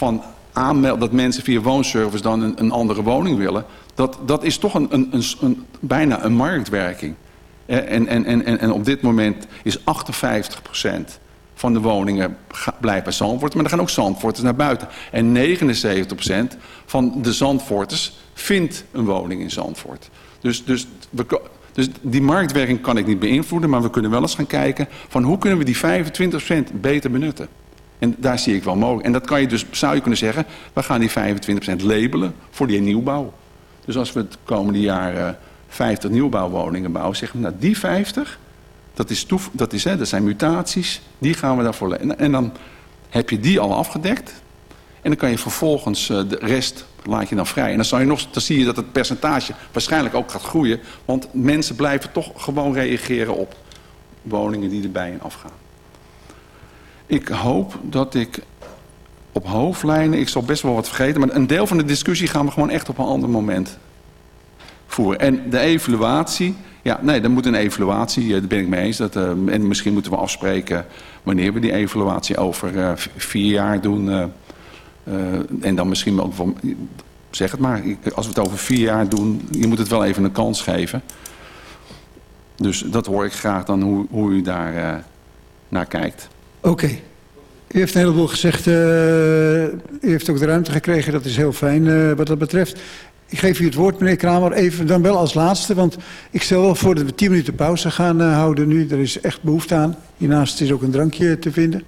van dat mensen via woonservice dan een, andere woning willen, dat, dat is toch een, een, een, bijna een marktwerking. En, en, en, en op dit moment is 58% van de woningen bij Zandvoort. Maar er gaan ook Zandvoorters naar buiten. En 79% van de Zandvoorters vindt een woning in Zandvoort. Dus, dus, we, dus die marktwerking kan ik niet beïnvloeden. Maar we kunnen wel eens gaan kijken van hoe kunnen we die 25% beter benutten. En daar zie ik wel mogelijk. En dat kan je dus, zou je kunnen zeggen, we gaan die 25% labelen voor die nieuwbouw. Dus als we het komende jaar 50 nieuwbouwwoningen bouwen, zeggen we, nou die 50, dat, is toef, dat, is, hè, dat zijn mutaties, die gaan we daarvoor... En, en dan heb je die al afgedekt. En dan kan je vervolgens eh, de rest laat je dan vrij. En dan, zal je nog, dan zie je dat het percentage waarschijnlijk ook gaat groeien. Want mensen blijven toch gewoon reageren op woningen die erbij en afgaan. Ik hoop dat ik op hoofdlijnen, ik zal best wel wat vergeten... maar een deel van de discussie gaan we gewoon echt op een ander moment voeren. En de evaluatie, ja, nee, er moet een evaluatie, eh, daar ben ik mee eens. Dat, uh, en misschien moeten we afspreken wanneer we die evaluatie over uh, vier jaar doen. En dan misschien ook van, zeg het maar, als we het over vier jaar doen, je moet het wel even een kans geven. Dus dat hoor ik graag dan hoe, hoe u daar naar kijkt. Oké. U heeft een heleboel gezegd. Uh, u heeft ook de ruimte gekregen. Dat is heel fijn uh, wat dat betreft. Ik geef u het woord, meneer Kramer, even dan wel als laatste. Want ik stel wel voor dat we tien minuten pauze gaan uh, houden nu. Er is echt behoefte aan. Hiernaast is ook een drankje te vinden.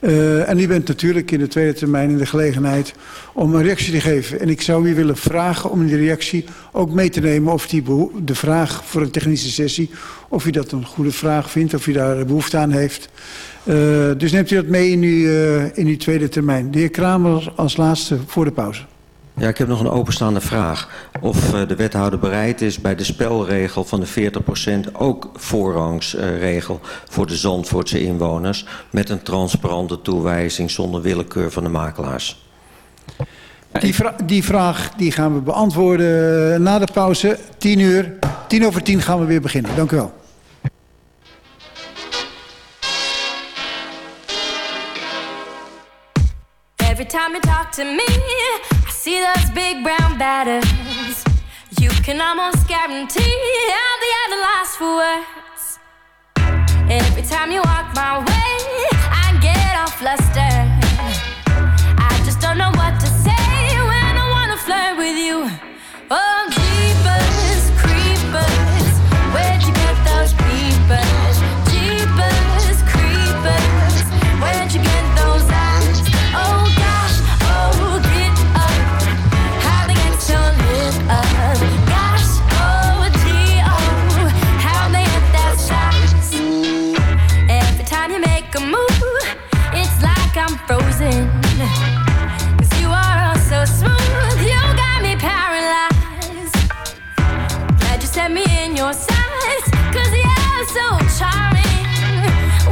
Uh, en u bent natuurlijk in de tweede termijn in de gelegenheid om een reactie te geven. En ik zou u willen vragen om die reactie ook mee te nemen of die de vraag voor een technische sessie, of u dat een goede vraag vindt, of u daar behoefte aan heeft. Uh, dus neemt u dat mee in uw, uh, in uw tweede termijn. De heer Kramer als laatste voor de pauze. Ja, ik heb nog een openstaande vraag. Of uh, de wethouder bereid is bij de spelregel van de 40% ook voorrangsregel uh, voor de Zandvoortse inwoners met een transparante toewijzing zonder willekeur van de makelaars. Die, vra die vraag die gaan we beantwoorden na de pauze. 10 uur, 10 over 10 gaan we weer beginnen. Dank u wel. Every time you talk to me, see those big brown batters. You can almost guarantee I'll be at the last for words. Every time you walk my way, I get all flustered. I just don't know what to say when I wanna flirt with you. Oh, frozen. Cause you are all so smooth, you got me paralyzed. Glad you set me in your sights, cause you're so charming.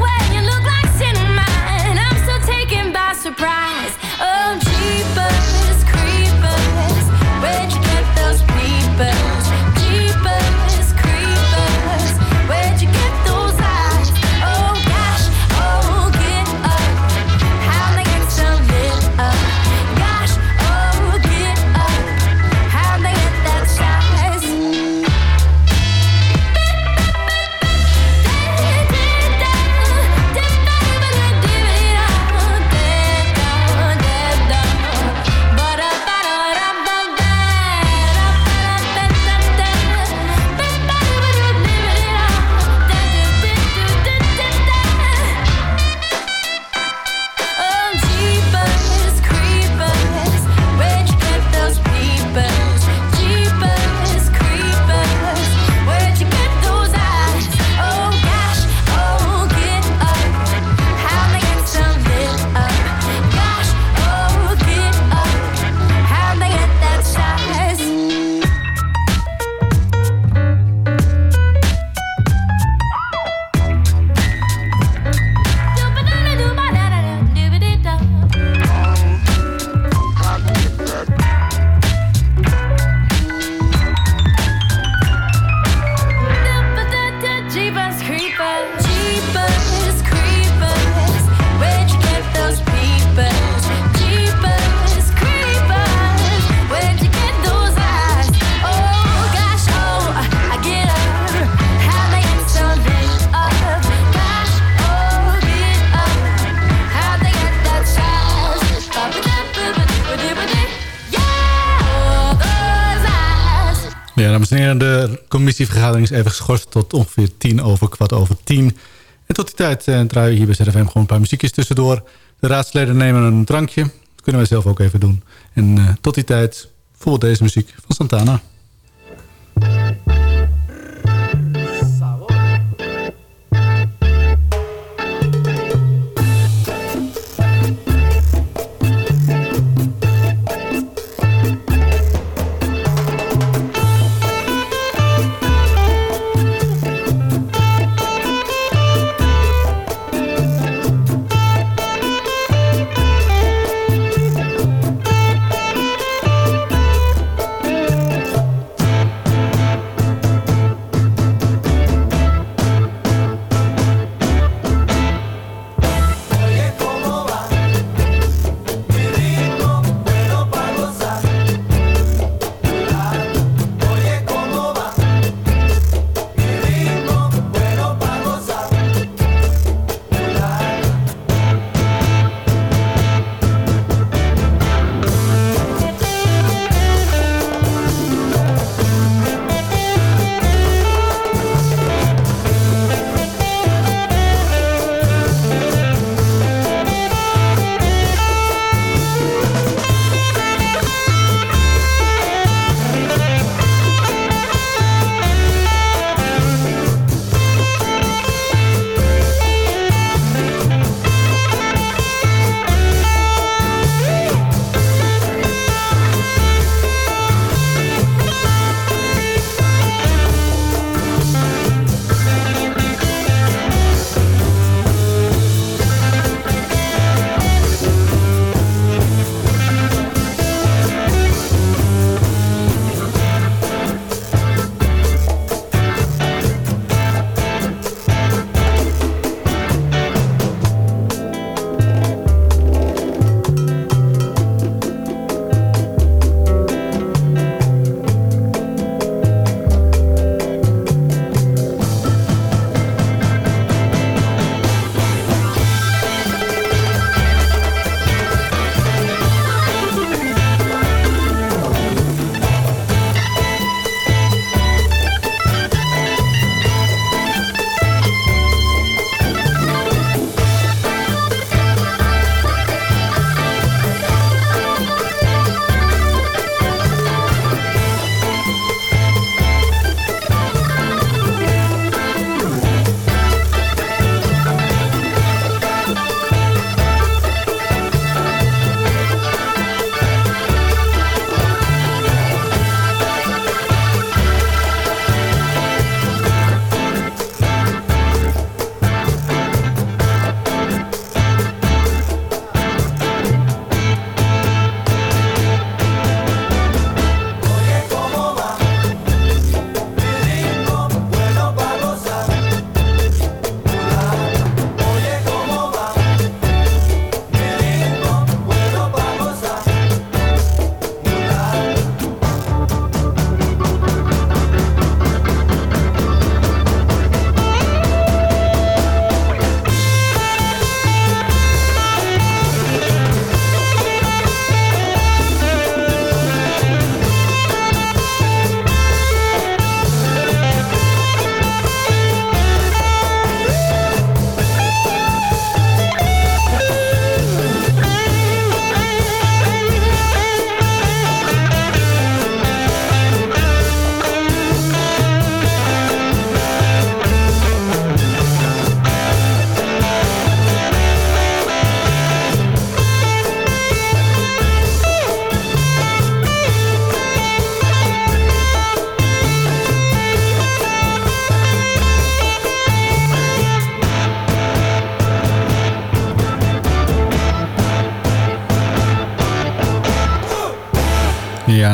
When you look like cinnamon, I'm so taken by surprise. De commissievergadering is even geschorst tot ongeveer tien over kwart over tien. En tot die tijd eh, draaien we hier bij ZFM gewoon een paar muziekjes tussendoor. De raadsleden nemen een drankje. Dat kunnen wij zelf ook even doen. En uh, tot die tijd bijvoorbeeld deze muziek van Santana.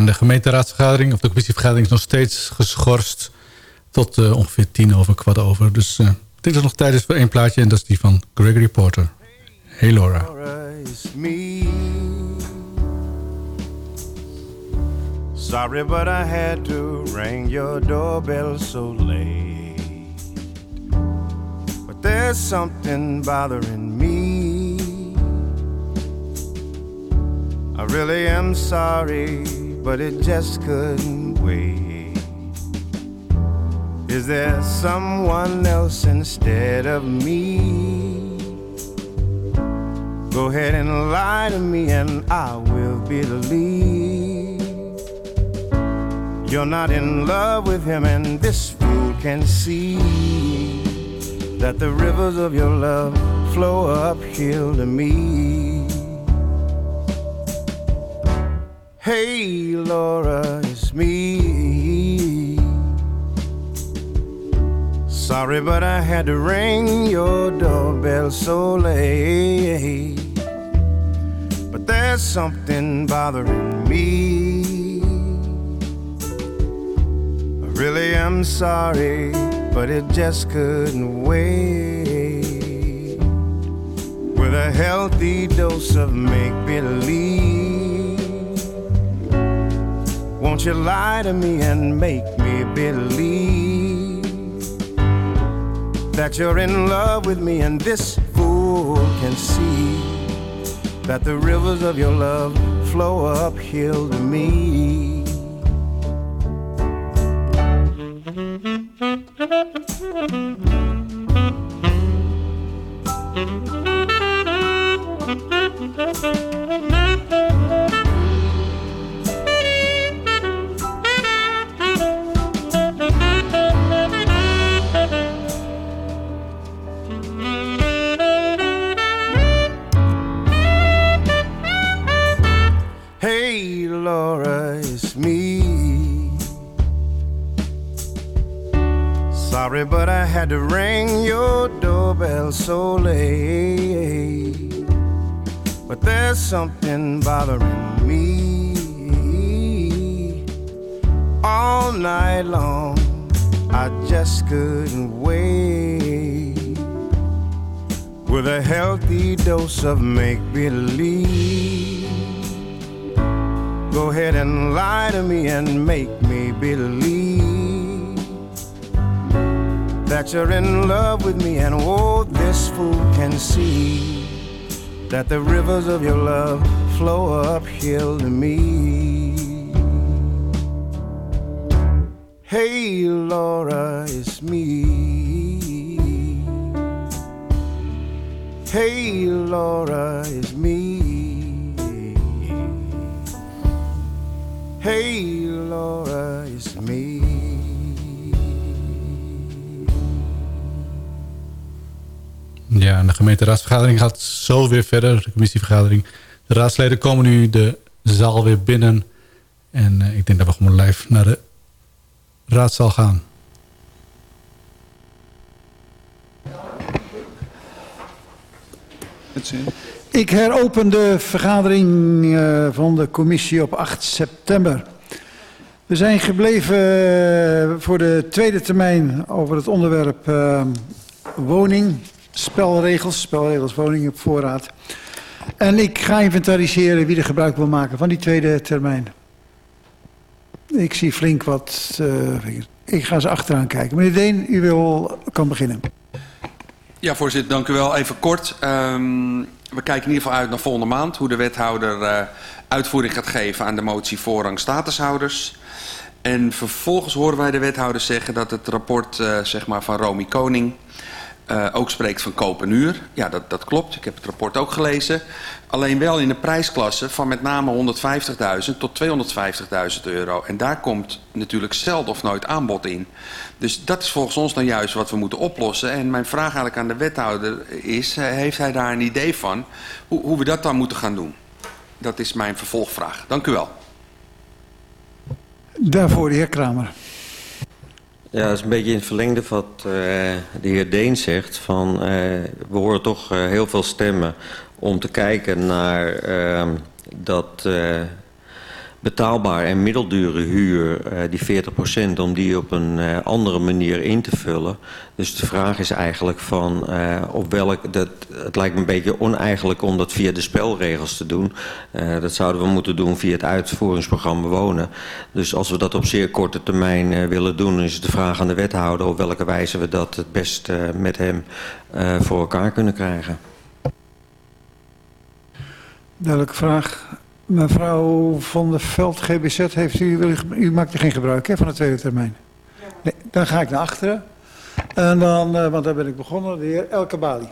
Gemeenteraadsvergadering... of de commissievergadering is nog steeds geschorst... tot uh, ongeveer tien over, kwart over. Dus uh, ik denk dat nog tijd is voor één plaatje... en dat is die van Gregory Porter. Hey Laura. Sorry, but I had to ring your doorbell so late. But there's something bothering me. I really am sorry but it just couldn't wait. Is there someone else instead of me? Go ahead and lie to me, and I will believe. You're not in love with him, and this fool can see that the rivers of your love flow uphill to me. Hey, Laura, it's me. Sorry, but I had to ring your doorbell so late. But there's something bothering me. I really am sorry, but it just couldn't wait. With a healthy dose of make believe. Won't you lie to me and make me believe that you're in love with me and this fool can see that the rivers of your love flow uphill to me. The rivers of your love flow uphill to me. Ja, en de gemeenteraadsvergadering gaat zo weer verder. De commissievergadering. De raadsleden komen nu de zaal weer binnen. En eh, ik denk dat we gewoon live naar de raadzaal gaan. Ik heropen de vergadering eh, van de commissie op 8 september. We zijn gebleven eh, voor de tweede termijn over het onderwerp woning, spelregels, spelregels woning op voorraad. En ik ga inventariseren wie er gebruik wil maken van die tweede termijn. Ik zie flink wat. eh, ik ga ze achteraan kijken. Meneer Deen, u wil, kan beginnen. Ja, voorzitter, dank u wel. Even kort. Ehm, we kijken in ieder geval uit naar volgende maand... hoe de wethouder eh, uitvoering gaat geven aan de motie voorrang statushouders. En vervolgens horen wij de wethouder zeggen... dat het rapport eh, zeg maar van Romy Koning eh, ook spreekt van koop en huur. Ja, dat, dat klopt. Ik heb het rapport ook gelezen. Alleen wel in de prijsklasse van met name 150.000 tot 250.000 euro. En daar komt natuurlijk zelden of nooit aanbod in. Dus dat is volgens ons dan juist wat we moeten oplossen. En mijn vraag eigenlijk aan de wethouder is... eh, heeft hij daar een idee van hoe, hoe we dat dan moeten gaan doen? Dat is mijn vervolgvraag. Dank u wel. Daarvoor de heer Kramer. Ja, dat is een beetje in het verlengde wat eh, de heer Deen zegt. Van, eh, we horen toch eh, heel veel stemmen om te kijken naar ehm, dat betaalbaar en middeldure huur, eh, die 40%, om die op een eh, andere manier in te vullen. Dus de vraag is eigenlijk van eh, op welk... Dat, het lijkt me een beetje oneigenlijk om dat via de spelregels te doen. Dat zouden we moeten doen via het uitvoeringsprogramma Wonen. Dus als we dat op zeer korte termijn willen doen... is de vraag aan de wethouder op welke wijze we dat het best met hem voor elkaar kunnen krijgen. Duidelijke vraag. Mevrouw van der Veld, GBZ, heeft u, wil u, u maakt er geen gebruik hè, van de tweede termijn? Nee, dan ga ik naar achteren. En dan, uh, want daar ben ik begonnen, de heer Elke Bali.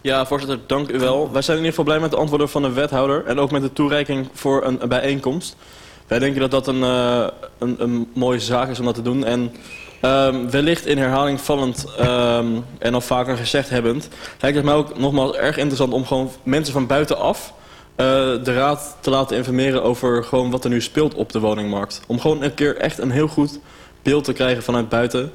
Ja, voorzitter, dank u wel. Wij zijn in ieder geval blij met de antwoorden van de wethouder... en ook met de toereiking voor een, een bijeenkomst. Wij denken dat dat een, uh, een, een, mooie zaak is om dat te doen. En um, wellicht in herhaling vallend um, en al vaker gezegd hebbend... lijkt het mij ook nogmaals erg interessant om gewoon mensen van buitenaf... Uh, de raad te laten informeren over gewoon wat er nu speelt op de woningmarkt. Om gewoon een keer echt een heel goed beeld te krijgen vanuit buiten...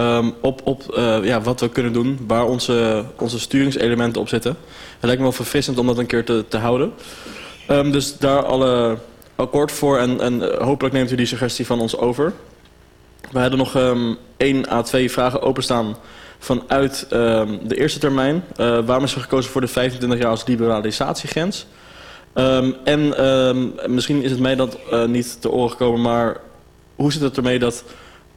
Um, op, op uh, ja, wat we kunnen doen, waar onze, onze sturingselementen op zitten. Het lijkt me wel verfrissend om dat een keer te, te houden. Um, dus daar alle akkoord voor en, en hopelijk neemt u die suggestie van ons over. We hadden nog um, één à twee vragen openstaan vanuit de eerste termijn. Uh, waarom is er gekozen voor de 25 jaar als liberalisatiegrens? En misschien is het mij dat uh, niet te oren gekomen, maar hoe zit het ermee dat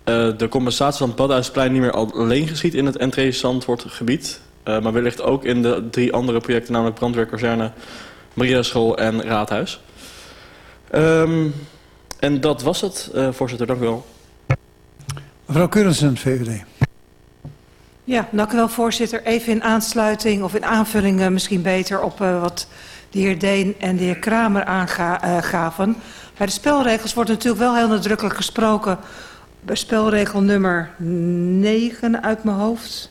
uh, de compensatie van het Badhuisplein niet meer alleen geschiet in het entree Zandvoort gebied. Uh, maar wellicht ook in de drie andere projecten, namelijk brandweerkazerne, Maria School en Raadhuis. Um, en dat was het, uh, voorzitter. Dank u wel. Mevrouw Keurensen, VVD. Ja, dank u wel, voorzitter. Even in aansluiting of in aanvulling misschien beter op wat de heer Deen en de heer Kramer aangaven. Bij de spelregels wordt natuurlijk wel heel nadrukkelijk gesproken bij spelregel nummer 9 uit mijn hoofd.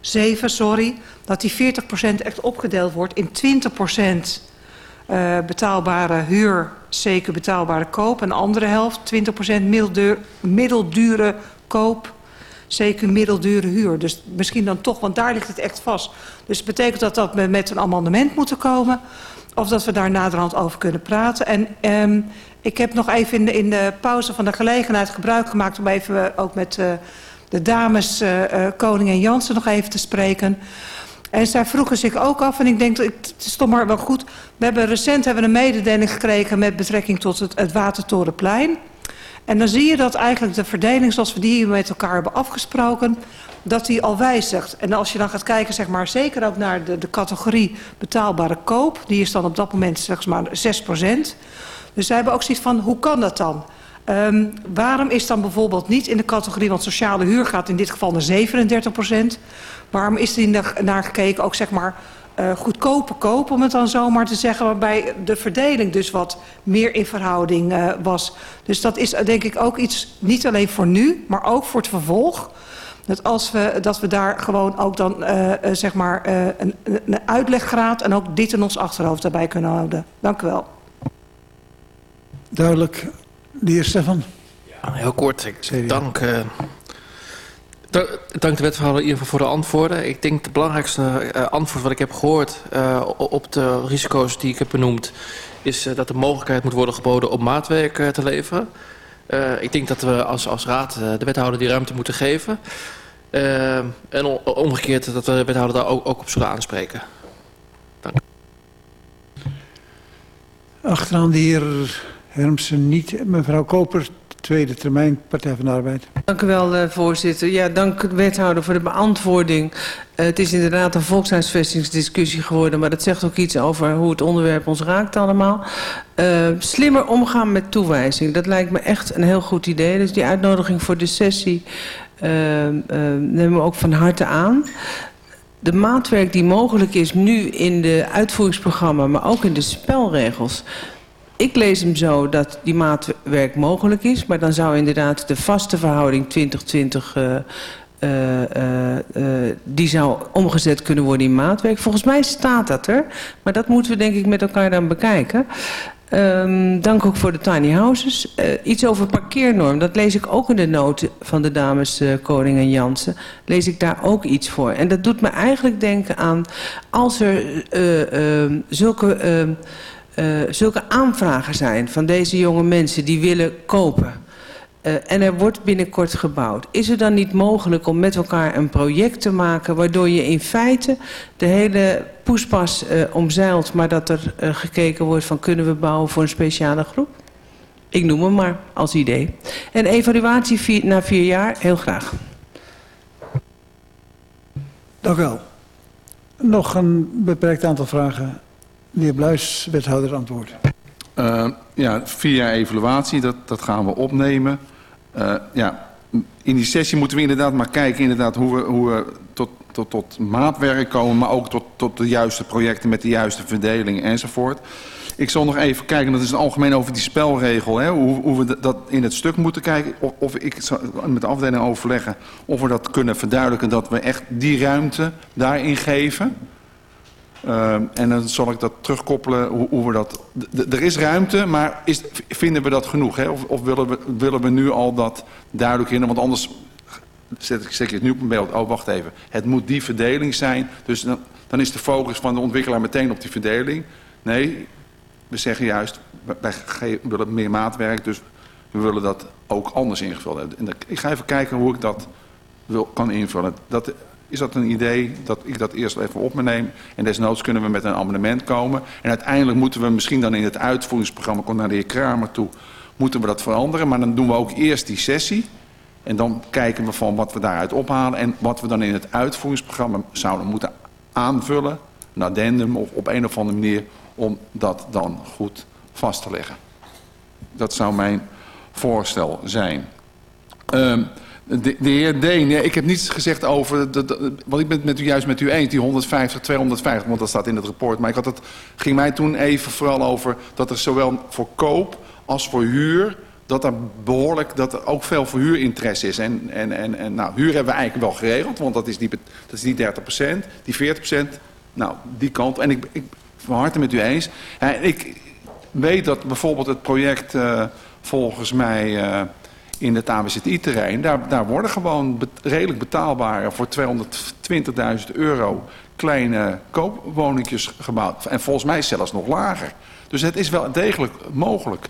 7, sorry. Dat die 40% echt opgedeeld wordt in 20% uh, betaalbare huur, zeker betaalbare koop. En de andere helft, 20% middelduur, middeldure koop, zeker middeldure huur. Dus misschien dan toch, want daar ligt het echt vast. Dus betekent dat dat we met een amendement moeten komen. Of dat we daar naderhand over kunnen praten. En um, ik heb nog even in de, in de pauze van de gelegenheid gebruik gemaakt... om even ook met uh, de dames uh, Koning en Jansen nog even te spreken. En zij vroegen zich ook af, en ik denk, het is toch maar wel goed... we hebben recent hebben een mededeling gekregen met betrekking tot het, het Watertorenplein... En dan zie je dat eigenlijk de verdeling zoals we die met elkaar hebben afgesproken, dat die al wijzigt. En als je dan gaat kijken, zeg maar, zeker ook naar de, de categorie betaalbare koop, die is dan op dat moment slechts maar 6 procent. Dus zij hebben ook zoiets van, hoe kan dat dan? Um, waarom is dan bijvoorbeeld niet in de categorie, want sociale huur gaat in dit geval naar 37 procent. Waarom is er naar gekeken ook zeg maar uh, goedkope koop, om het dan zomaar te zeggen, waarbij de verdeling dus wat meer in verhouding uh, was. Dus dat is denk ik ook iets, niet alleen voor nu, maar ook voor het vervolg. Dat, als we, dat we daar gewoon ook dan uh, zeg maar een, een uitleggraad en ook dit in ons achterhoofd daarbij kunnen houden. Dank u wel. Duidelijk. De heer Stefan. Ja, heel kort. Ik dank, uh, dank de wethouder in ieder geval voor de antwoorden. Ik denk de belangrijkste uh, antwoord wat ik heb gehoord uh, op de risico's die ik heb benoemd... is dat de mogelijkheid moet worden geboden om maatwerk te leveren. ik denk dat we als, als raad de wethouder die ruimte moeten geven. en omgekeerd dat we de wethouder daar ook, ook op zullen aanspreken. Dank. Achteraan de heer Hermsen niet. Mevrouw Koper, tweede termijn, Partij van de Arbeid. Dank u wel, uh, voorzitter. Ja, dank de wethouder voor de beantwoording. Uh, het is inderdaad een volkshuisvestingsdiscussie geworden... maar dat zegt ook iets over hoe het onderwerp ons raakt allemaal. Uh, slimmer omgaan met toewijzing, dat lijkt me echt een heel goed idee. Dus die uitnodiging voor de sessie nemen we ook van harte aan de maatwerk die mogelijk is nu in de uitvoeringsprogramma... maar ook in de spelregels ik lees hem zo dat die maatwerk mogelijk is. Maar dan zou inderdaad de vaste verhouding 2020... Uh, uh, uh, die zou omgezet kunnen worden in maatwerk. Volgens mij staat dat er. Maar dat moeten we denk ik met elkaar dan bekijken. Um, dank ook voor de tiny houses. Iets over parkeernorm, dat lees ik ook in de noten van de dames Koning en Jansen. Lees ik daar ook iets voor. En dat doet me eigenlijk denken aan als er uh, zulke uh, zulke aanvragen zijn van deze jonge mensen die willen kopen. Uh, en er wordt binnenkort gebouwd. Is het dan niet mogelijk om met elkaar een project te maken... waardoor je in feite de hele poespas uh, omzeilt... maar dat er gekeken wordt van kunnen we bouwen voor een speciale groep? Ik noem hem maar als idee. En evaluatie na vier jaar, heel graag. Dank u wel. Nog een beperkt aantal vragen de heer Bluis, wethouder, antwoord. Uh, ja, vier jaar evaluatie, dat, dat gaan we opnemen. Uh, ja, in die sessie moeten we inderdaad maar kijken inderdaad hoe we, hoe we tot, tot, tot maatwerk komen... maar ook tot, tot de juiste projecten met de juiste verdeling enzovoort. Ik zal nog even kijken, dat is het algemeen over die spelregel... Hè, hoe, hoe we dat in het stuk moeten kijken. Of, of ik met de afdeling overleggen of we dat kunnen verduidelijken... dat we echt die ruimte daarin geven... Uh, en dan zal ik dat terugkoppelen hoe, hoe we dat... er is ruimte, maar is, vinden we dat genoeg? Hè? Of, of willen, we, willen we nu al dat duidelijk in? Want anders zet ik, zet het nu op een beeld. Oh, wacht even. Het moet die verdeling zijn. Dus dan, dan is de focus van de ontwikkelaar meteen op die verdeling. Nee, we zeggen juist, wij willen meer maatwerk. Dus we willen dat ook anders ingevuld hebben. En ik ga even kijken hoe ik dat kan invullen. Dat, is dat een idee dat ik dat eerst even op me neem. En desnoods kunnen we met een amendement komen. En uiteindelijk moeten we misschien dan in het uitvoeringsprogramma... komt naar de heer Kramer toe, moeten we dat veranderen. Maar dan doen we ook eerst die sessie. En dan kijken we van wat we daaruit ophalen... en wat we dan in het uitvoeringsprogramma zouden moeten aanvullen. Een addendum of op een of andere manier... om dat dan goed vast te leggen. Dat zou mijn voorstel zijn. Um, de, de, heer Deen, ik heb niets gezegd over, de, want ik ben het met u juist met u eens, die 150, 250, want dat staat in het rapport. Maar ik had het, ging mij toen even vooral over dat er zowel voor koop als voor huur, dat er behoorlijk, dat er ook veel voor huurinteresse is. En, en, en, en nou, huur hebben we eigenlijk wel geregeld, want dat is die, dat is die 30% die 40% nou, die kant. En ik, ik van harte met u eens. En ik weet dat bijvoorbeeld het project uh, volgens mij... Uh, in het AWZI-terrein. Daar, daar worden gewoon redelijk betaalbare voor 220.000 euro kleine koopwoningjes gebouwd. En volgens mij zelfs nog lager. Dus het is wel degelijk mogelijk.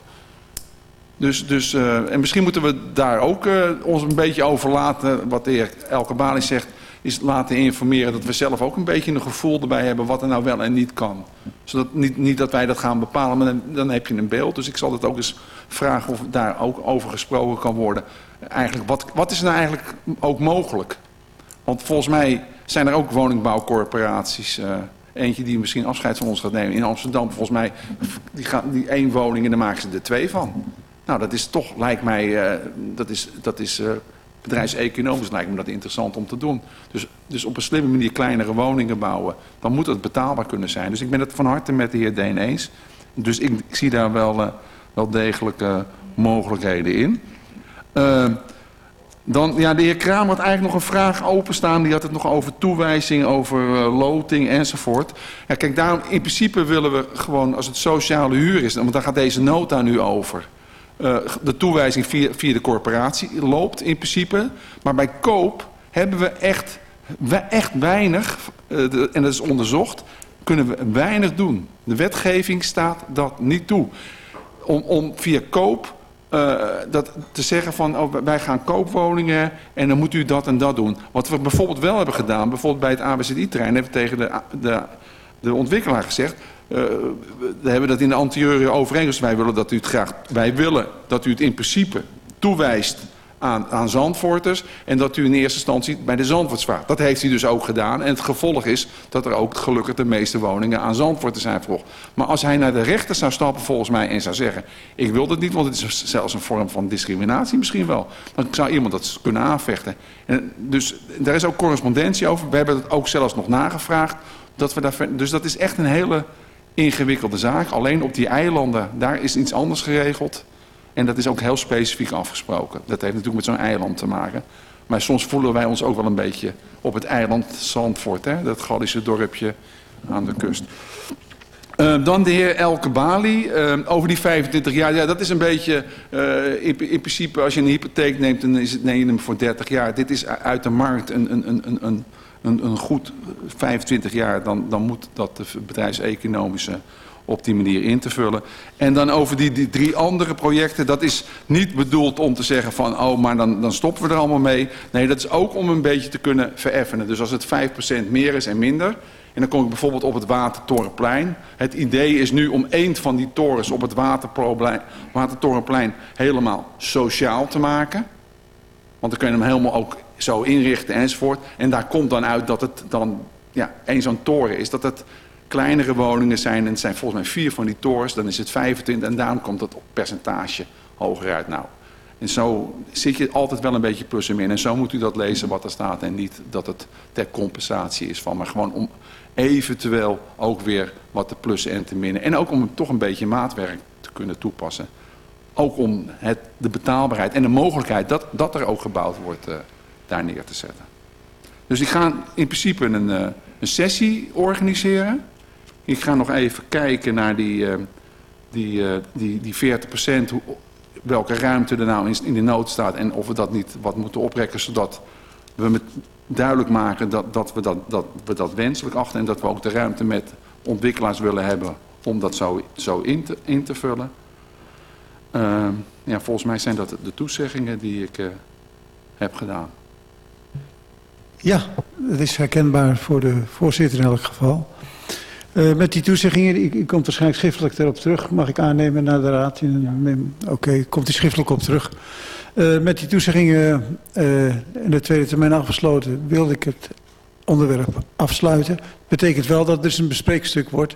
Dus, dus, uh, en misschien moeten we daar ook uh, ons een beetje over laten, wat de heer Elke Bali zegt, is laten informeren dat we zelf ook een beetje een gevoel erbij hebben wat er nou wel en niet kan. Zodat niet, niet dat wij dat gaan bepalen, maar dan, dan heb je een beeld. Dus ik zal het ook eens vragen of daar ook over gesproken kan worden. Eigenlijk, wat, wat is nou eigenlijk ook mogelijk? Want volgens mij zijn er ook woningbouwcorporaties... Uh, eentje die misschien afscheid van ons gaat nemen in Amsterdam. Volgens mij, die, gaan, die één woning en daar maken ze er twee van. Nou, dat is toch, lijkt mij, uh, dat is, dat is uh, bedrijfseconomisch lijkt me dat interessant om te doen. Dus, dus op een slimme manier kleinere woningen bouwen, dan moet het betaalbaar kunnen zijn. Dus ik ben het van harte met de heer Deen eens. Dus ik, ik zie daar wel wel degelijke mogelijkheden in. Uh, dan, ja, de heer Kramer had eigenlijk nog een vraag openstaan. Die had het nog over toewijzing, over uh, loting enzovoort. Ja, kijk, daarom in principe willen we gewoon, als het sociale huur is... want daar gaat deze nota nu over... Uh, de toewijzing via, via de corporatie loopt in principe. Maar bij koop hebben we echt, we echt weinig, de, en dat is onderzocht... kunnen we weinig doen. De wetgeving staat dat niet toe om, om via koop uh, dat te zeggen van oh, wij gaan koopwoningen en dan moet u dat en dat doen. Wat we bijvoorbeeld wel hebben gedaan, bijvoorbeeld bij het ABCD-terrein, hebben we tegen de, de, de ontwikkelaar gezegd, uh, we hebben dat in de anterieure overeenkomst, wij willen dat u het graag, wij willen dat u het in principe toewijst aan, aan Zandvoorters. En dat u in eerste instantie bij de Zandvoortsvaart. Dat heeft hij dus ook gedaan. En het gevolg is dat er ook gelukkig de meeste woningen aan Zandvoorters zijn verkocht. Maar als hij naar de rechter zou stappen volgens mij en zou zeggen... ik wil dat niet, want het is zelfs een vorm van discriminatie misschien wel. Dan zou iemand dat kunnen aanvechten. En dus daar is ook correspondentie over. We hebben het ook zelfs nog nagevraagd. Dat we daar, dus dat is echt een hele ingewikkelde zaak. Alleen op die eilanden, daar is iets anders geregeld... En dat is ook heel specifiek afgesproken. Dat heeft natuurlijk met zo'n eiland te maken. Maar soms voelen wij ons ook wel een beetje op het eiland Zandvoort. Hè? Dat Gallische dorpje aan de kust. Uh, dan de heer Elke Bali, uh, over die 25 jaar. Ja, dat is een beetje, uh, in, in, principe als je een hypotheek neemt, dan is het, neem je hem voor 30 jaar. Dit is uit de markt een, een, een, een, een, een goed 25 jaar. Dan, dan moet dat de bedrijfseconomische op die manier in te vullen. En dan over die, die, drie andere projecten, dat is niet bedoeld om te zeggen van... oh, maar dan, dan stoppen we er allemaal mee. Nee, dat is ook om een beetje te kunnen vereffenen. Dus als het 5% meer is en minder... en dan kom ik bijvoorbeeld op het Watertorenplein. Het idee is nu om één van die torens op het Watertorenplein helemaal sociaal te maken. Want dan kun je hem helemaal ook zo inrichten enzovoort. En daar komt dan uit dat het dan ja, één zo'n toren is. Dat het kleinere woningen zijn, en het zijn volgens mij vier van die torens, dan is het 25 en daarom komt dat percentage hoger uit. Nou, En zo zit je altijd wel een beetje plus en min. En zo moet u dat lezen wat er staat. En niet dat het ter compensatie is van. Maar gewoon om eventueel ook weer wat te plussen en te minnen. En ook om toch een beetje maatwerk te kunnen toepassen. Ook om het, de betaalbaarheid en de mogelijkheid dat, dat er ook gebouwd wordt uh, daar neer te zetten. Dus ik ga in principe een, uh, een sessie organiseren. Ik ga nog even kijken naar die, uh, die, die, die 40 procent welke ruimte er nou in, de nood staat en of we dat niet wat moeten oprekken zodat we met duidelijk maken dat, dat, we dat, dat we dat wenselijk achten en dat we ook de ruimte met ontwikkelaars willen hebben om dat zo, zo in, te, in te vullen. Uh, ja, volgens mij zijn dat de toezeggingen die ik heb gedaan. Ja, dat is herkenbaar voor de voorzitter in elk geval. Uh, met die toezeggingen, ik, ik kom waarschijnlijk schriftelijk erop terug. Mag ik aannemen naar de raad? Oké, komt u schriftelijk op terug. Uh, met die toezeggingen uh, in de tweede termijn afgesloten wilde ik het onderwerp afsluiten. Betekent wel dat er dus een bespreekstuk wordt.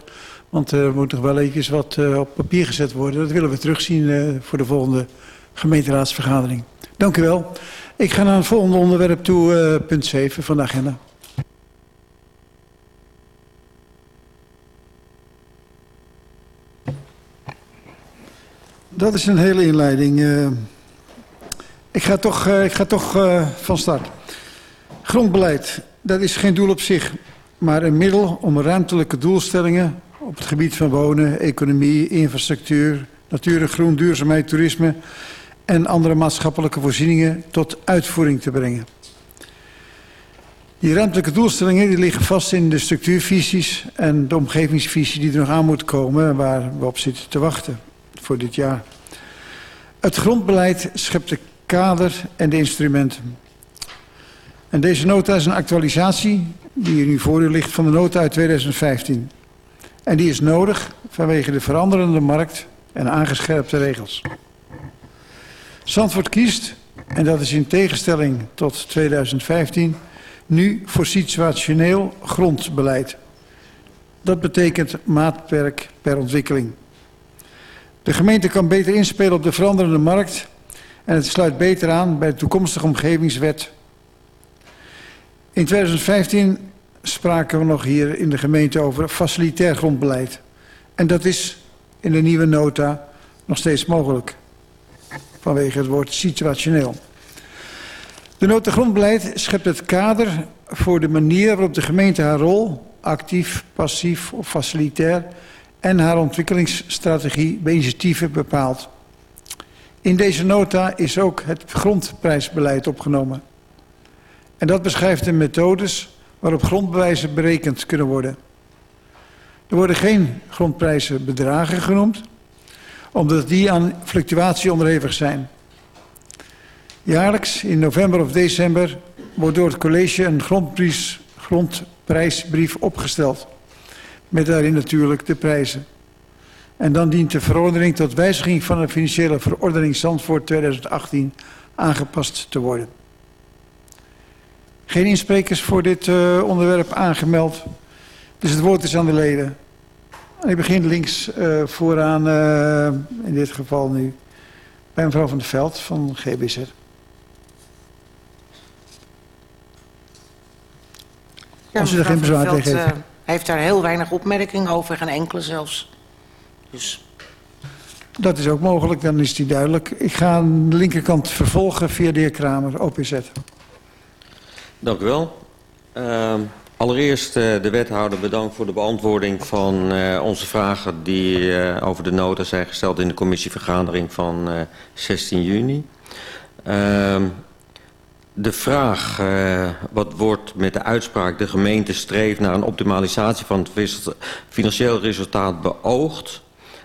Want er moet nog wel eventjes wat op papier gezet worden. Dat willen we terugzien voor de volgende gemeenteraadsvergadering. Dank u wel. Ik ga naar het volgende onderwerp toe, punt 7 van de agenda. Dat is een hele inleiding. Uh, ik ga toch, uh, ik ga toch van start. Grondbeleid, dat is geen doel op zich, maar een middel om ruimtelijke doelstellingen op het gebied van wonen, economie, infrastructuur, natuur en groen, duurzaamheid, toerisme en andere maatschappelijke voorzieningen tot uitvoering te brengen. Die ruimtelijke doelstellingen die liggen vast in de structuurvisies en de omgevingsvisie die er nog aan moet komen waar we op zitten te wachten voor dit jaar. Het grondbeleid schept de kader en de instrumenten. En deze nota is een actualisatie die hier nu voor u ligt van de nota uit 2015. En die is nodig vanwege de veranderende markt en aangescherpte regels. Zandvoort kiest, en dat is in tegenstelling tot 2015, nu voor situationeel grondbeleid. Dat betekent maatwerk per ontwikkeling. De gemeente kan beter inspelen op de veranderende markt en het sluit beter aan bij de toekomstige omgevingswet. In 2015 spraken we nog hier in de gemeente over facilitair grondbeleid. En dat is in de nieuwe nota nog steeds mogelijk. Vanwege het woord situationeel. De nota grondbeleid schept het kader voor de manier waarop de gemeente haar rol, actief, passief of facilitair, en haar ontwikkelingsstrategie bij initiatieven bepaalt. In deze nota is ook het grondprijsbeleid opgenomen. En dat beschrijft de methodes waarop grondbewijzen berekend kunnen worden. Er worden geen grondprijzen bedragen genoemd, omdat die aan fluctuatie onderhevig zijn. Jaarlijks in november of december wordt door het college een grondprijs, grondprijsbrief opgesteld met daarin natuurlijk de prijzen. En dan dient de verordening tot wijziging van de financiële verordening Zandvoort 2018 aangepast te worden. Geen insprekers voor dit uh, onderwerp aangemeld. Dus het woord is aan de leden. Ik begin links uh, vooraan, uh, in dit geval nu, bij mevrouw van der Veld van GBZ. Ja, Als u er geen bezwaar tegen heeft heeft daar heel weinig opmerking over, geen enkele zelfs. Dus... Dat is ook mogelijk, dan is die duidelijk. Ik ga aan de linkerkant vervolgen via de heer Kramer, OPZ. Dank u wel. Allereerst uh, de wethouder bedankt voor de beantwoording van uh, onze vragen... die uh, over de nota zijn gesteld in de commissievergadering van 16 juni. Ehm, de vraag wat wordt met de uitspraak... de gemeente streeft naar een optimalisatie van het financieel resultaat beoogd...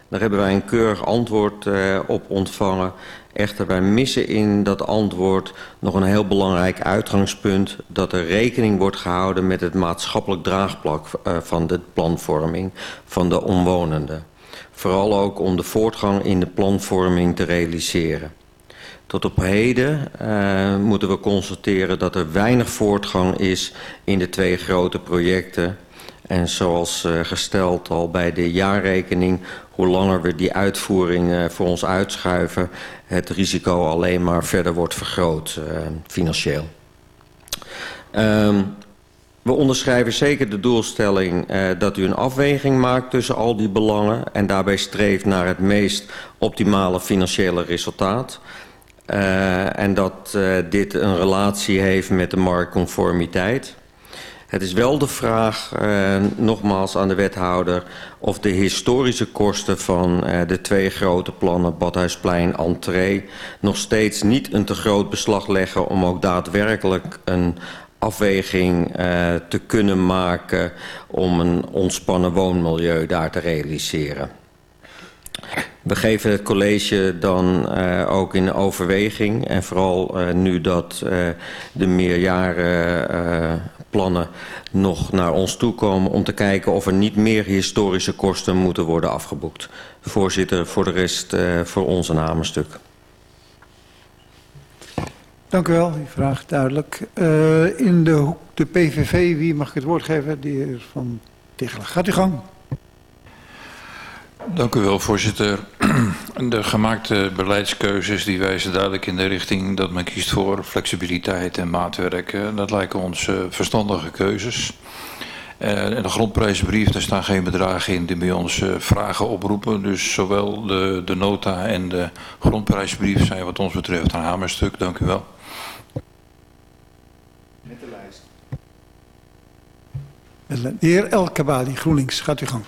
daar hebben wij een keurig antwoord op ontvangen. Echter, wij missen in dat antwoord nog een heel belangrijk uitgangspunt... dat er rekening wordt gehouden met het maatschappelijk draagplak uh, van de planvorming van de omwonenden. Vooral ook om de voortgang in de planvorming te realiseren. Tot op heden uh, moeten we constateren dat er weinig voortgang is in de twee grote projecten En zoals uh, gesteld al bij de jaarrekening, hoe langer we die uitvoering uh, voor ons uitschuiven, het risico alleen maar verder wordt vergroot uh, financieel. Um, we onderschrijven zeker de doelstelling dat u een afweging maakt tussen al die belangen en daarbij streeft naar het meest optimale financiële resultaat. En dat dit een relatie heeft met de marktconformiteit. Het is wel de vraag, uh, nogmaals aan de wethouder, of de historische kosten van uh, de twee grote plannen Badhuisplein Entree nog steeds niet een te groot beslag leggen om ook daadwerkelijk een afweging uh, te kunnen maken om een ontspannen woonmilieu daar te realiseren. We geven het college dan uh, ook in overweging en vooral uh, nu dat uh, de meerjaren plannen nog naar ons toe komen om te kijken of er niet meer historische kosten moeten worden afgeboekt. Voorzitter, voor de rest voor ons een hamerstuk. Dank u wel, die vraag duidelijk. Uh, in de hoek de PVV, wie mag ik het woord geven? De heer Van Tichelen. Gaat u gang. Dank u wel, voorzitter. De gemaakte beleidskeuzes die wijzen duidelijk in de richting dat men kiest voor flexibiliteit en maatwerk. Dat lijken ons verstandige keuzes. Uh, in de grondprijsbrief daar staan geen bedragen in die bij ons uh, vragen oproepen. Dus zowel de, de nota en de grondprijsbrief zijn wat ons betreft een hamerstuk. Dank u wel. Met de lijst. De heer El Kabali, GroenLinks, gaat u gang.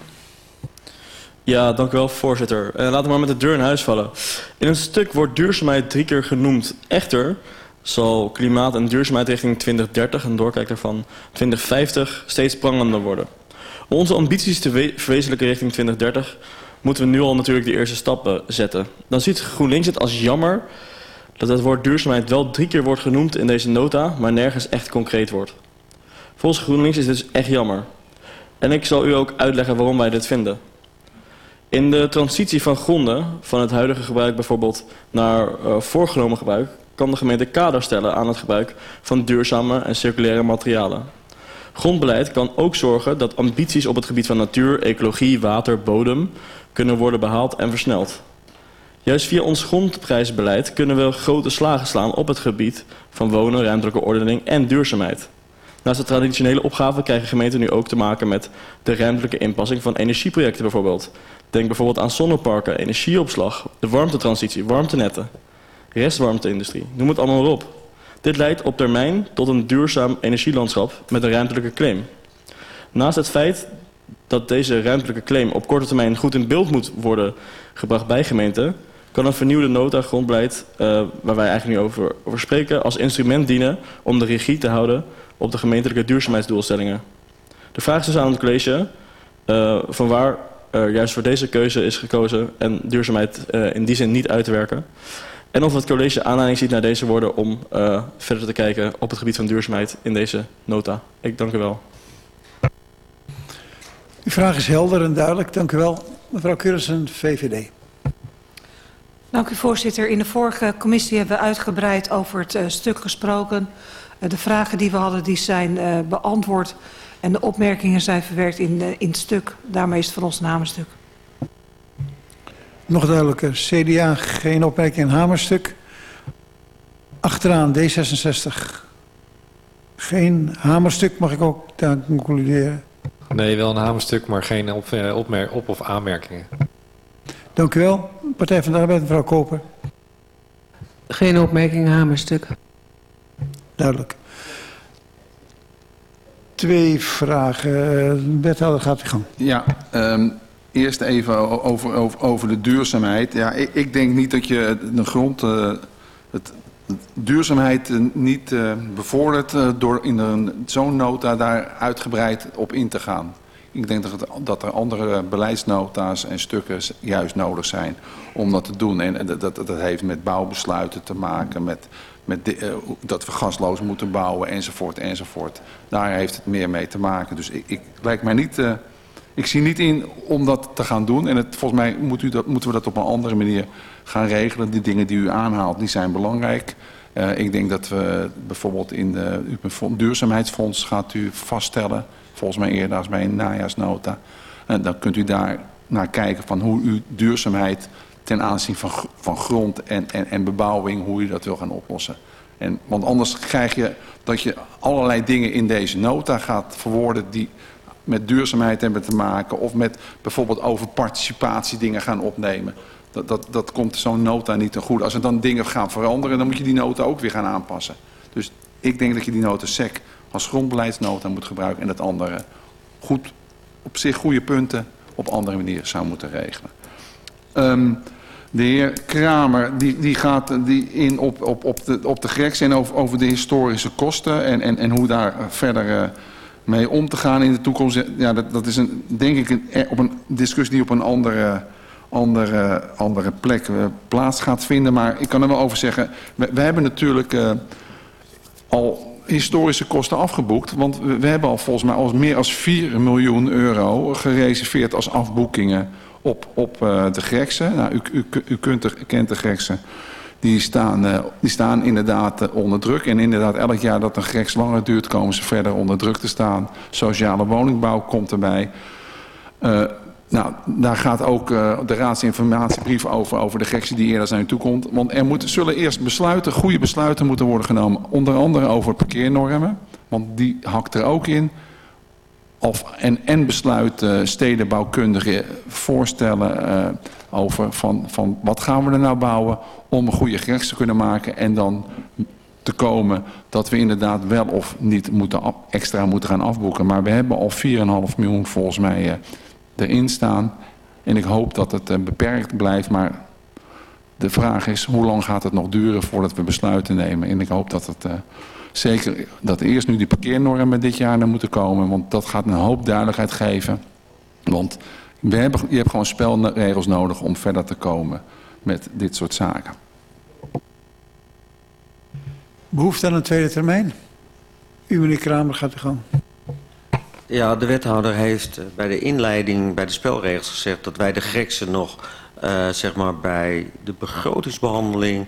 Ja, dank u wel, voorzitter. Uh, laten we maar met de deur in huis vallen. In een stuk wordt duurzaamheid drie keer genoemd. Echter zal klimaat en duurzaamheid richting 2030, een doorkijk daarvan, 2050, steeds prangender worden. Om onze ambities te verwezenlijken richting 2030 moeten we nu al natuurlijk de eerste stappen zetten. Dan ziet GroenLinks het als jammer dat het woord duurzaamheid wel drie keer wordt genoemd in deze nota, maar nergens echt concreet wordt. Volgens GroenLinks is dit dus echt jammer. En ik zal u ook uitleggen waarom wij dit vinden. In de transitie van gronden, van het huidige gebruik bijvoorbeeld naar uh, voorgenomen gebruik, kan de gemeente kader stellen aan het gebruik van duurzame en circulaire materialen. Grondbeleid kan ook zorgen dat ambities op het gebied van natuur, ecologie, water, bodem kunnen worden behaald en versneld. Juist via ons grondprijsbeleid kunnen we grote slagen slaan op het gebied van wonen, ruimtelijke ordening en duurzaamheid. Naast de traditionele opgaven krijgen gemeenten nu ook te maken met de ruimtelijke inpassing van energieprojecten bijvoorbeeld. Denk bijvoorbeeld aan zonneparken, energieopslag, de warmtetransitie, warmtenetten, restwarmteindustrie, noem het allemaal op. Dit leidt op termijn tot een duurzaam energielandschap met een ruimtelijke claim. Naast het feit dat deze ruimtelijke claim op korte termijn goed in beeld moet worden gebracht bij gemeenten, kan een vernieuwde nota grondbeleid, uh, waar wij eigenlijk nu over, over spreken, als instrument dienen om de regie te houden op de gemeentelijke duurzaamheidsdoelstellingen. De vraag is dus aan het college uh, van waar uh, juist voor deze keuze is gekozen en duurzaamheid uh, in die zin niet uit te werken. En of het college aanleiding ziet naar deze woorden om uh, verder te kijken op het gebied van duurzaamheid in deze nota. Ik dank u wel. Uw vraag is helder en duidelijk. Dank u wel. Mevrouw Kurissen, VVD. Dank u voorzitter. In de vorige commissie hebben we uitgebreid over het uh, stuk gesproken. Uh, de vragen die we hadden die zijn uh, beantwoord en de opmerkingen zijn verwerkt in, uh, in het stuk. Daarmee is het van ons een hamerstuk. Nog duidelijker, CDA geen opmerking in hamerstuk. Achteraan D66 geen hamerstuk, mag ik ook daar concluderen? Nee, wel een hamerstuk, maar geen op, opmer op- of aanmerkingen. Dank u wel. Partij van de Arbeid, mevrouw Koper. Geen opmerking, hamerstuk. Duidelijk. Twee vragen. Wethouder gaat u gang. Ja, um, eerst even over, over, over de duurzaamheid. Ja, ik, ik denk niet dat je de grond... Uh, het, duurzaamheid niet uh, bevordert door in zo'n nota daar uitgebreid op in te gaan. Ik denk dat, dat er andere beleidsnota's en stukken juist nodig zijn om dat te doen. En dat, dat, dat heeft met bouwbesluiten te maken, met, met de, uh, dat we gasloos moeten bouwen enzovoort enzovoort. Daar heeft het meer mee te maken. Dus ik, ik lijkt mij niet... Uh, ik zie niet in om dat te gaan doen. En het, volgens mij moet u dat, moeten we dat op een andere manier gaan regelen. Die dingen die u aanhaalt, die zijn belangrijk. Uh, ik denk dat we bijvoorbeeld in de duurzaamheidsfonds gaat u vaststellen, volgens mij eerder als bij een najaarsnota. En dan kunt u daar naar kijken van hoe u duurzaamheid ten aanzien van, van grond en, en, en bebouwing, hoe u dat wil gaan oplossen. En, want anders krijg je dat je allerlei dingen in deze nota gaat verwoorden die met duurzaamheid hebben te maken. Of met bijvoorbeeld over participatie dingen gaan opnemen. Dat, dat, dat komt zo'n nota niet ten goede. Als er dan dingen gaan veranderen, dan moet je die nota ook weer gaan aanpassen. Dus ik denk dat je die nota SEC als grondbeleidsnota moet gebruiken. En dat andere goed, op zich goede punten op andere manier zou moeten regelen. Um, de heer Kramer die, die gaat die in op, op, op, de, op de en over, over de historische kosten en, en, en hoe daar verder uh, mee om te gaan in de toekomst. Ja, dat, dat is een, denk ik een, op een discussie die op een andere, andere, andere plek plaats gaat vinden. Maar ik kan er wel over zeggen, we, hebben natuurlijk al historische kosten afgeboekt. Want we, we hebben al volgens mij al meer dan 4 miljoen euro gereserveerd als afboekingen op, op uh, de Greksen. Nou, u, u, u kunt kent de Greksen. Die staan, uh, die staan inderdaad uh, onder druk. En inderdaad, elk jaar dat een Greks langer duurt, komen ze verder onder druk te staan. Sociale woningbouw komt erbij. nou, daar gaat ook de raadsinformatiebrief over, over de Greksen die eerder zijn toekomt. Want er zullen eerst besluiten, goede besluiten moeten worden genomen. Onder andere over parkeernormen. Want die hakt er ook in. Of, en, en besluit uh, stedenbouwkundigen voorstellen uh, over van, van wat gaan we er nou bouwen om een goede grens te kunnen maken en dan te komen dat we inderdaad wel of niet moeten extra moeten gaan afboeken. Maar we hebben al 4,5 miljoen volgens mij uh, erin staan en ik hoop dat het beperkt blijft, maar de vraag is hoe lang gaat het nog duren voordat we besluiten nemen en ik hoop dat het Zeker dat eerst nu die parkeernormen dit jaar naar moeten komen. Want dat gaat een hoop duidelijkheid geven. Want we hebben, je hebt gewoon spelregels nodig om verder te komen met dit soort zaken. Behoefte aan een tweede termijn? U meneer Kramer gaat u gang. Ja, de wethouder heeft bij de inleiding bij de spelregels gezegd... dat wij de Grekse nog uh, zeg maar bij de begrotingsbehandeling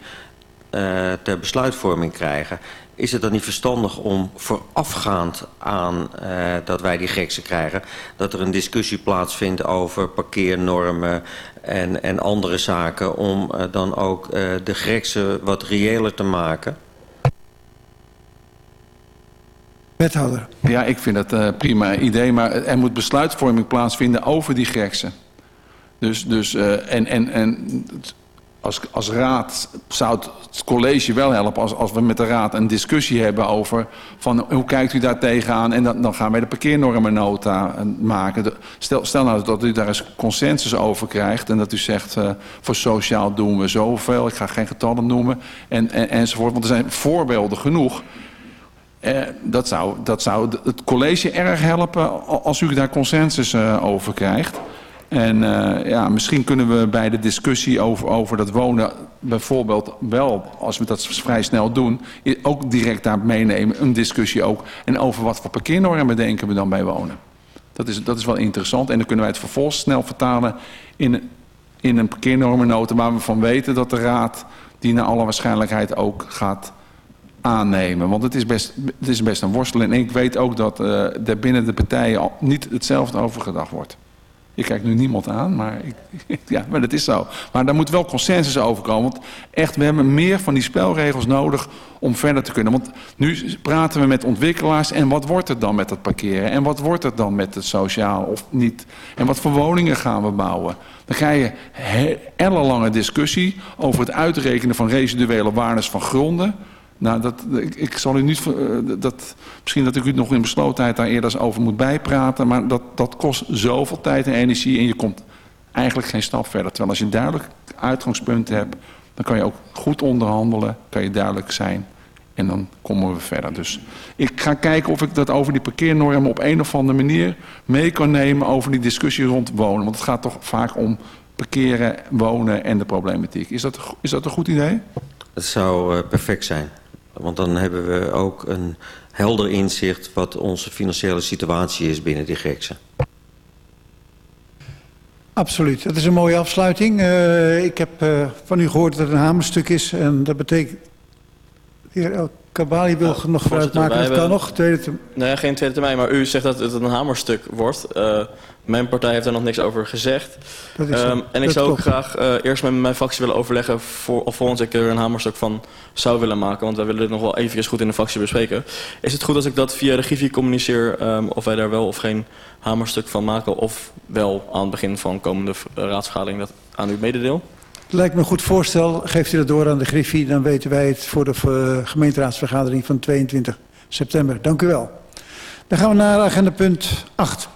uh, ter besluitvorming krijgen is het dan niet verstandig om voorafgaand aan uh, dat wij die geksen krijgen... dat er een discussie plaatsvindt over parkeernormen en, en andere zaken... om uh, dan ook uh, de geksen wat reëler te maken? Wethouder. Ja, ik vind dat een prima idee, maar er moet besluitvorming plaatsvinden over die geksen. Dus, dus en, en, en als, als raad zou het college wel helpen als, als we met de raad een discussie hebben over van hoe kijkt u daar tegenaan en dan, dan gaan wij de parkeernormennota eh, maken. Stel, stel nou dat u daar eens consensus over krijgt en dat u zegt uh, voor sociaal doen we zoveel, ik ga geen getallen noemen en, en, enzovoort, want er zijn voorbeelden genoeg. Eh, dat, zou, dat zou het college erg helpen als u daar consensus over krijgt. En uh, ja, misschien kunnen we bij de discussie over, over dat wonen bijvoorbeeld wel, als we dat vrij snel doen, ook direct daar meenemen, een discussie ook. En over wat voor parkeernormen denken we dan bij wonen. Dat is, dat is wel interessant. En dan kunnen wij het vervolgens snel vertalen in, in een parkeernormennota waar we van weten dat de raad die naar alle waarschijnlijkheid ook gaat aannemen. Want het is best, het is best een worsteling. En ik weet ook dat uh, er binnen de partijen niet hetzelfde over gedacht wordt. Je kijkt nu niemand aan, maar, ik, ja, maar dat is zo. Maar daar moet wel consensus over komen. Want echt, we hebben meer van die spelregels nodig om verder te kunnen. Want nu praten we met ontwikkelaars en wat wordt het dan met dat parkeren? En wat wordt het dan met het sociaal of niet? En wat voor woningen gaan we bouwen? Dan krijg je ellenlange discussie over het uitrekenen van residuele waardes van gronden... Nou, dat, ik, ik zal u niet... Uh, dat, misschien dat ik u nog in beslotenheid daar eerder over moet bijpraten... maar dat, dat kost zoveel tijd en energie en je komt eigenlijk geen stap verder. Terwijl als je duidelijk uitgangspunten hebt... dan kan je ook goed onderhandelen, kan je duidelijk zijn... en dan komen we verder. Dus ik ga kijken of ik dat over die parkeernormen op een of andere manier... mee kan nemen over die discussie rond wonen. Want het gaat toch vaak om parkeren, wonen en de problematiek. Is dat, is dat een goed idee? Dat zou uh, perfect zijn. Want dan hebben we ook een helder inzicht wat onze financiële situatie is binnen die Griekse. Absoluut. Dat is een mooie afsluiting. Uh, ik heb uh, van u gehoord dat het een hamerstuk is. En dat betekent De heer El Kabali wil nog gebruik voorzitter, maken. wij Dat kan hebben- nog. Tweede term- Nee, geen tweede termijn, maar u zegt dat het een hamerstuk wordt. Eh, mijn partij heeft daar nog niks over gezegd. Ehm, en ik zou ook graag eh, eerst met mijn fractie willen overleggen... Voor, of volgens ik er een hamerstuk van zou willen maken. Want wij willen dit nog wel eventjes goed in de fractie bespreken. Is het goed als ik dat via de Givi communiceer... ehm, of wij daar wel of geen hamerstuk van maken... of wel aan het begin van komende eh, raadsvergadering dat aan u mededeel? Lijkt me een goed voorstel. Geeft u dat door aan de Griffie, dan weten wij het voor de eh, gemeenteraadsvergadering van 22 september. Dank u wel. Dan gaan we naar agenda punt 8.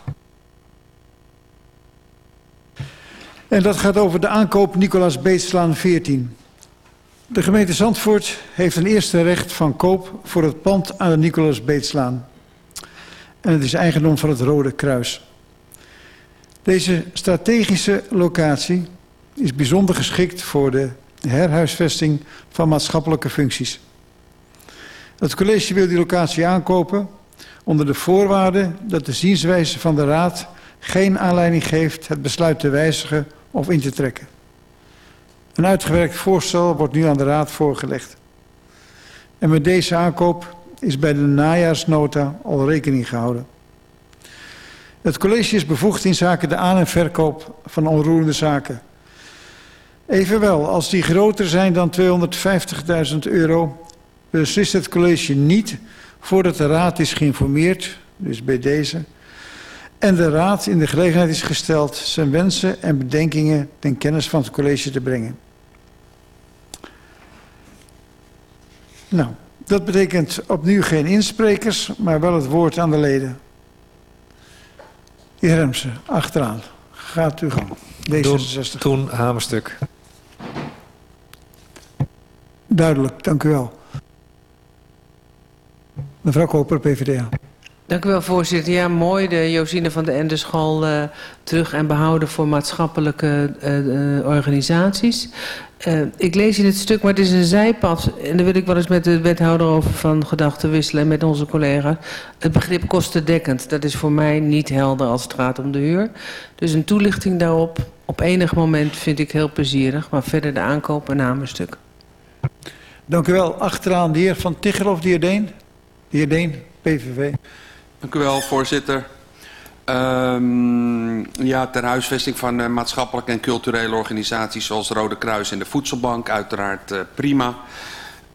En dat gaat over de aankoop Nicolaas Beetslaan 14. De gemeente Zandvoort heeft een eerste recht van koop voor het pand aan de Nicolaas Beetslaan. En het is eigendom van het Rode Kruis. Deze strategische locatie is bijzonder geschikt voor de herhuisvesting van maatschappelijke functies. Het college wil die locatie aankopen onder de voorwaarde dat de zienswijze van de raad geen aanleiding geeft het besluit te wijzigen of in te trekken. Een uitgewerkt voorstel wordt nu aan de raad voorgelegd. En met deze aankoop is bij de najaarsnota al rekening gehouden. Het college is bevoegd in zaken de aan- en verkoop van onroerende zaken. Evenwel, als die groter zijn dan 250.000 euro, beslist het college niet voordat de raad is geïnformeerd, dus bij deze, en de raad in de gelegenheid is gesteld zijn wensen en bedenkingen ten kennis van het college te brengen. Nou, dat betekent opnieuw geen insprekers, maar wel het woord aan de leden. Heer Remsen, achteraan. Gaat u gang. D66. Toen hamerstuk. Duidelijk, dank u wel. Mevrouw Koper, PvdA. Dank u wel, voorzitter. Ja, mooi, de Josine van de Endeschool uh, terug en behouden voor maatschappelijke uh, uh, organisaties. ik lees in het stuk, maar het is een zijpad. En daar wil ik wel eens met de wethouder over van gedachten wisselen en met onze collega. Het begrip kostendekkend, dat is voor mij niet helder als het gaat om de huur. Dus een toelichting daarop, op enig moment vind ik heel plezierig. Maar verder de aankoop een hamerstuk. Dank u wel. Achteraan de heer Van Tigger of de heer Deen? De heer Deen, PVV. Dank u wel, voorzitter. Um, ja, ter huisvesting van uh, maatschappelijke en culturele organisaties zoals Rode Kruis en de Voedselbank, uiteraard uh, prima.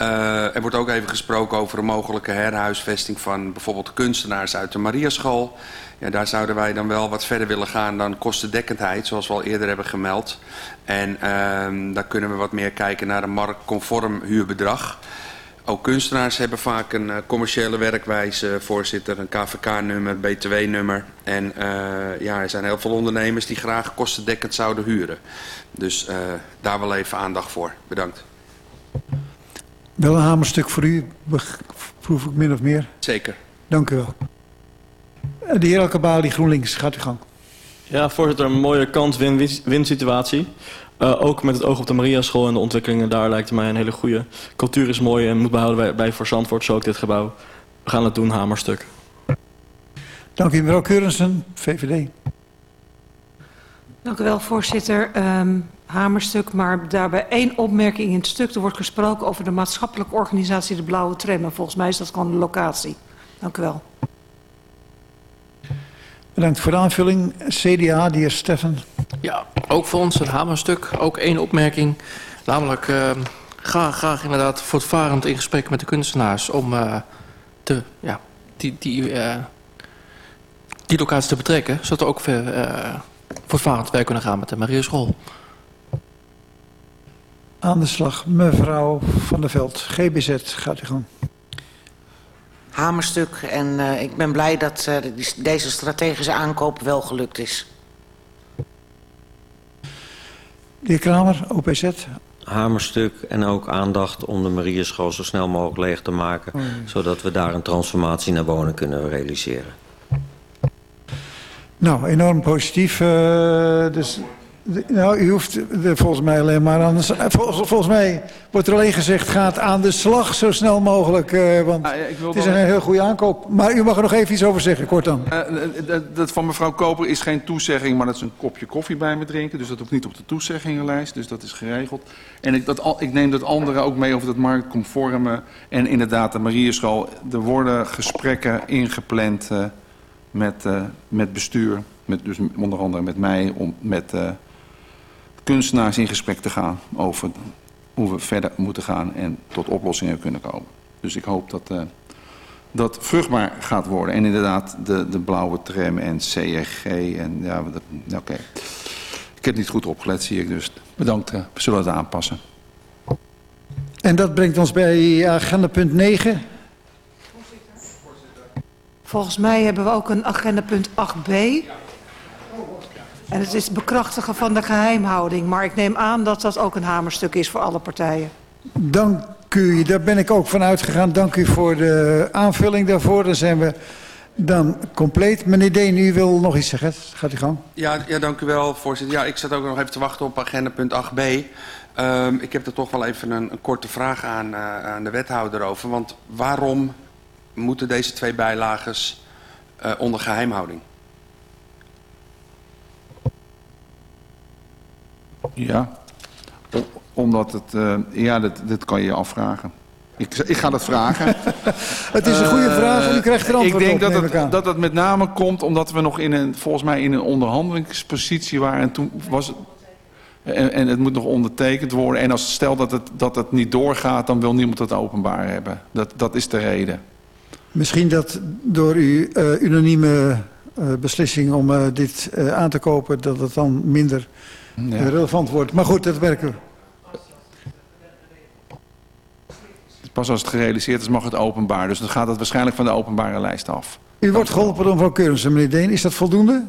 Uh, er wordt ook even gesproken over een mogelijke herhuisvesting van bijvoorbeeld kunstenaars uit de Mariaschool. Ja, daar zouden wij dan wel wat verder willen gaan dan kostendekkendheid, zoals we al eerder hebben gemeld. En uh, daar kunnen we wat meer kijken naar een marktconform huurbedrag. Ook kunstenaars hebben vaak een uh, commerciële werkwijze, voorzitter, een KVK-nummer, BTW-nummer. En uh, ja, er zijn heel veel ondernemers die graag kostendekkend zouden huren. Dus uh, daar wel even aandacht voor. Bedankt. Wel een hamerstuk voor u, proef ik min of meer. Zeker. Dank u wel. De heer Alkabali, GroenLinks, gaat u gang. Ja, voorzitter, een mooie kans-win situatie. Uh, ook met het oog op de Mariaschool en de ontwikkelingen daar lijkt mij een hele goede. Cultuur is mooi en moet behouden bij, bij voor Zandvoort, zo ook dit gebouw. We gaan het doen, hamerstuk. Dank u, mevrouw Keurensen, VVD. Dank u wel, voorzitter. Um, hamerstuk, maar daarbij één opmerking in het stuk. Er wordt gesproken over de maatschappelijke organisatie De Blauwe Tram. En volgens mij is dat gewoon de locatie. Dank u wel. Bedankt voor de aanvulling. CDA, de heer Steffen. Ja, ook voor ons een hamerstuk. Ook één opmerking. Namelijk, uh, graag, graag inderdaad voortvarend in gesprek met de kunstenaars... om uh, te, ja, die, die, uh, die locatie te betrekken... zodat we ook uh, voortvarend werk kunnen gaan met de Maria School. Aan de slag, mevrouw Van der Veld, GBZ, gaat u gang. Hamerstuk en uh, ik ben blij dat uh, die, deze strategische aankoop wel gelukt is. De heer Kramer, OPZ. Hamerstuk en ook aandacht om de Marieschool zo snel mogelijk leeg te maken... Oh, ja. zodat we daar een transformatie naar wonen kunnen realiseren. Nou, enorm positief. Uh, dus Nou, u hoeft er volgens mij alleen maar aan... Volgens, volgens mij wordt er alleen gezegd, gaat aan de slag zo snel mogelijk. Uh, want ah, het is een heel goede aankoop. Maar u mag er nog even iets over zeggen, kort dan. Uh, dat van mevrouw Koper is geen toezegging, maar dat is een kopje koffie bij me drinken. Dus dat hoeft niet op de toezeggingenlijst, dus dat is geregeld. En ik, dat, ik neem dat andere ook mee over dat marktconforme. En inderdaad, de Marierschool, er worden gesprekken ingepland uh, met, met bestuur. Met, dus onder andere met mij, om, met kunstenaars in gesprek te gaan over hoe we verder moeten gaan en tot oplossingen kunnen komen. Dus ik hoop dat uh, dat vruchtbaar gaat worden. En inderdaad de, de blauwe tram en CRG en ja, oké. Ik heb niet goed opgelet, zie ik dus. Bedankt, uh, we zullen het aanpassen. En dat brengt ons bij agenda punt 9. Volgens mij hebben we ook een agenda punt 8b. En het is bekrachtigen van de geheimhouding. Maar ik neem aan dat dat ook een hamerstuk is voor alle partijen. Dank u. Daar ben ik ook van uitgegaan. Dank u voor de aanvulling daarvoor. Dan zijn we dan compleet. Meneer Deen, u wil nog iets zeggen. Gaat u gang. Ja, ja dank u wel, voorzitter. Ja, ik zat ook nog even te wachten op agenda punt 8b. Um, ik heb er toch wel even een, een korte vraag aan, uh, aan de wethouder over. Want waarom moeten deze twee bijlages uh, onder geheimhouding? Ja, omdat het... Uh, ja, dat kan je je afvragen. Ik, ik ga dat vragen. het is een goede vraag en u krijgt er antwoord Ik denk op, dat, het, dat het met name komt omdat we nog in een, volgens mij in een onderhandelingspositie waren. En toen was het... En, en, het moet nog ondertekend worden. En als stel dat het, dat het niet doorgaat, dan wil niemand het openbaar hebben. Dat, dat is de reden. Misschien dat door uw uh, unanieme uh, beslissing om dit aan te kopen... dat het dan minder ja. relevant wordt. Maar goed, dat werken we. Pas als het gerealiseerd is mag het openbaar. Dus dan gaat het waarschijnlijk van de openbare lijst af. U wordt geholpen door mevrouw Keurensen, meneer Deen. Is dat voldoende?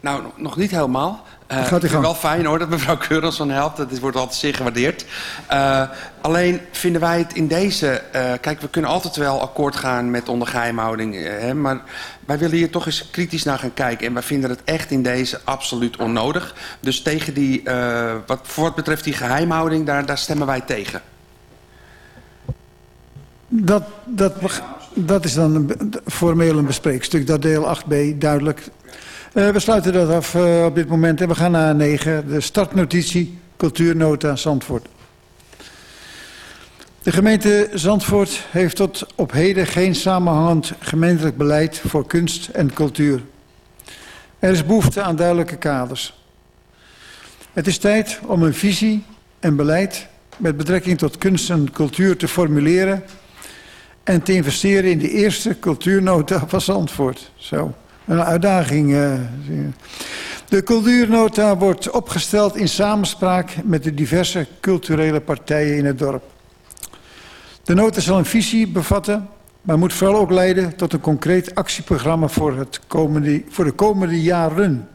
Nou, nog niet helemaal. Uh, Gaat u gang. wel fijn hoor dat mevrouw Keurensen helpt. Dat wordt altijd zeer gewaardeerd. Uh, alleen vinden wij het in deze... Uh, kijk, we kunnen altijd wel akkoord gaan met ondergeheimhouding. Hè, maar wij willen hier toch eens kritisch naar gaan kijken. En wij vinden het echt in deze absoluut onnodig. Dus tegen die, wat, voor wat betreft die geheimhouding, daar, daar stemmen wij tegen. Dat, dat, dat is dan een, formeel een bespreekstuk. Dat deel 8b duidelijk. Uh, we sluiten dat af uh, op dit moment en we gaan naar 9. De startnotitie Cultuurnota Zandvoort. De gemeente Zandvoort heeft tot op heden geen samenhangend gemeentelijk beleid voor kunst en cultuur. Er is behoefte aan duidelijke kaders. Het is tijd om een visie en beleid met betrekking tot kunst en cultuur te formuleren en te investeren in de eerste cultuurnota van Zandvoort. Zo, een uitdaging. Uh, de cultuurnota wordt opgesteld in samenspraak met de diverse culturele partijen in het dorp. De nota zal een visie bevatten, maar moet vooral ook leiden tot een concreet actieprogramma voor, het komende, voor de komende jaren.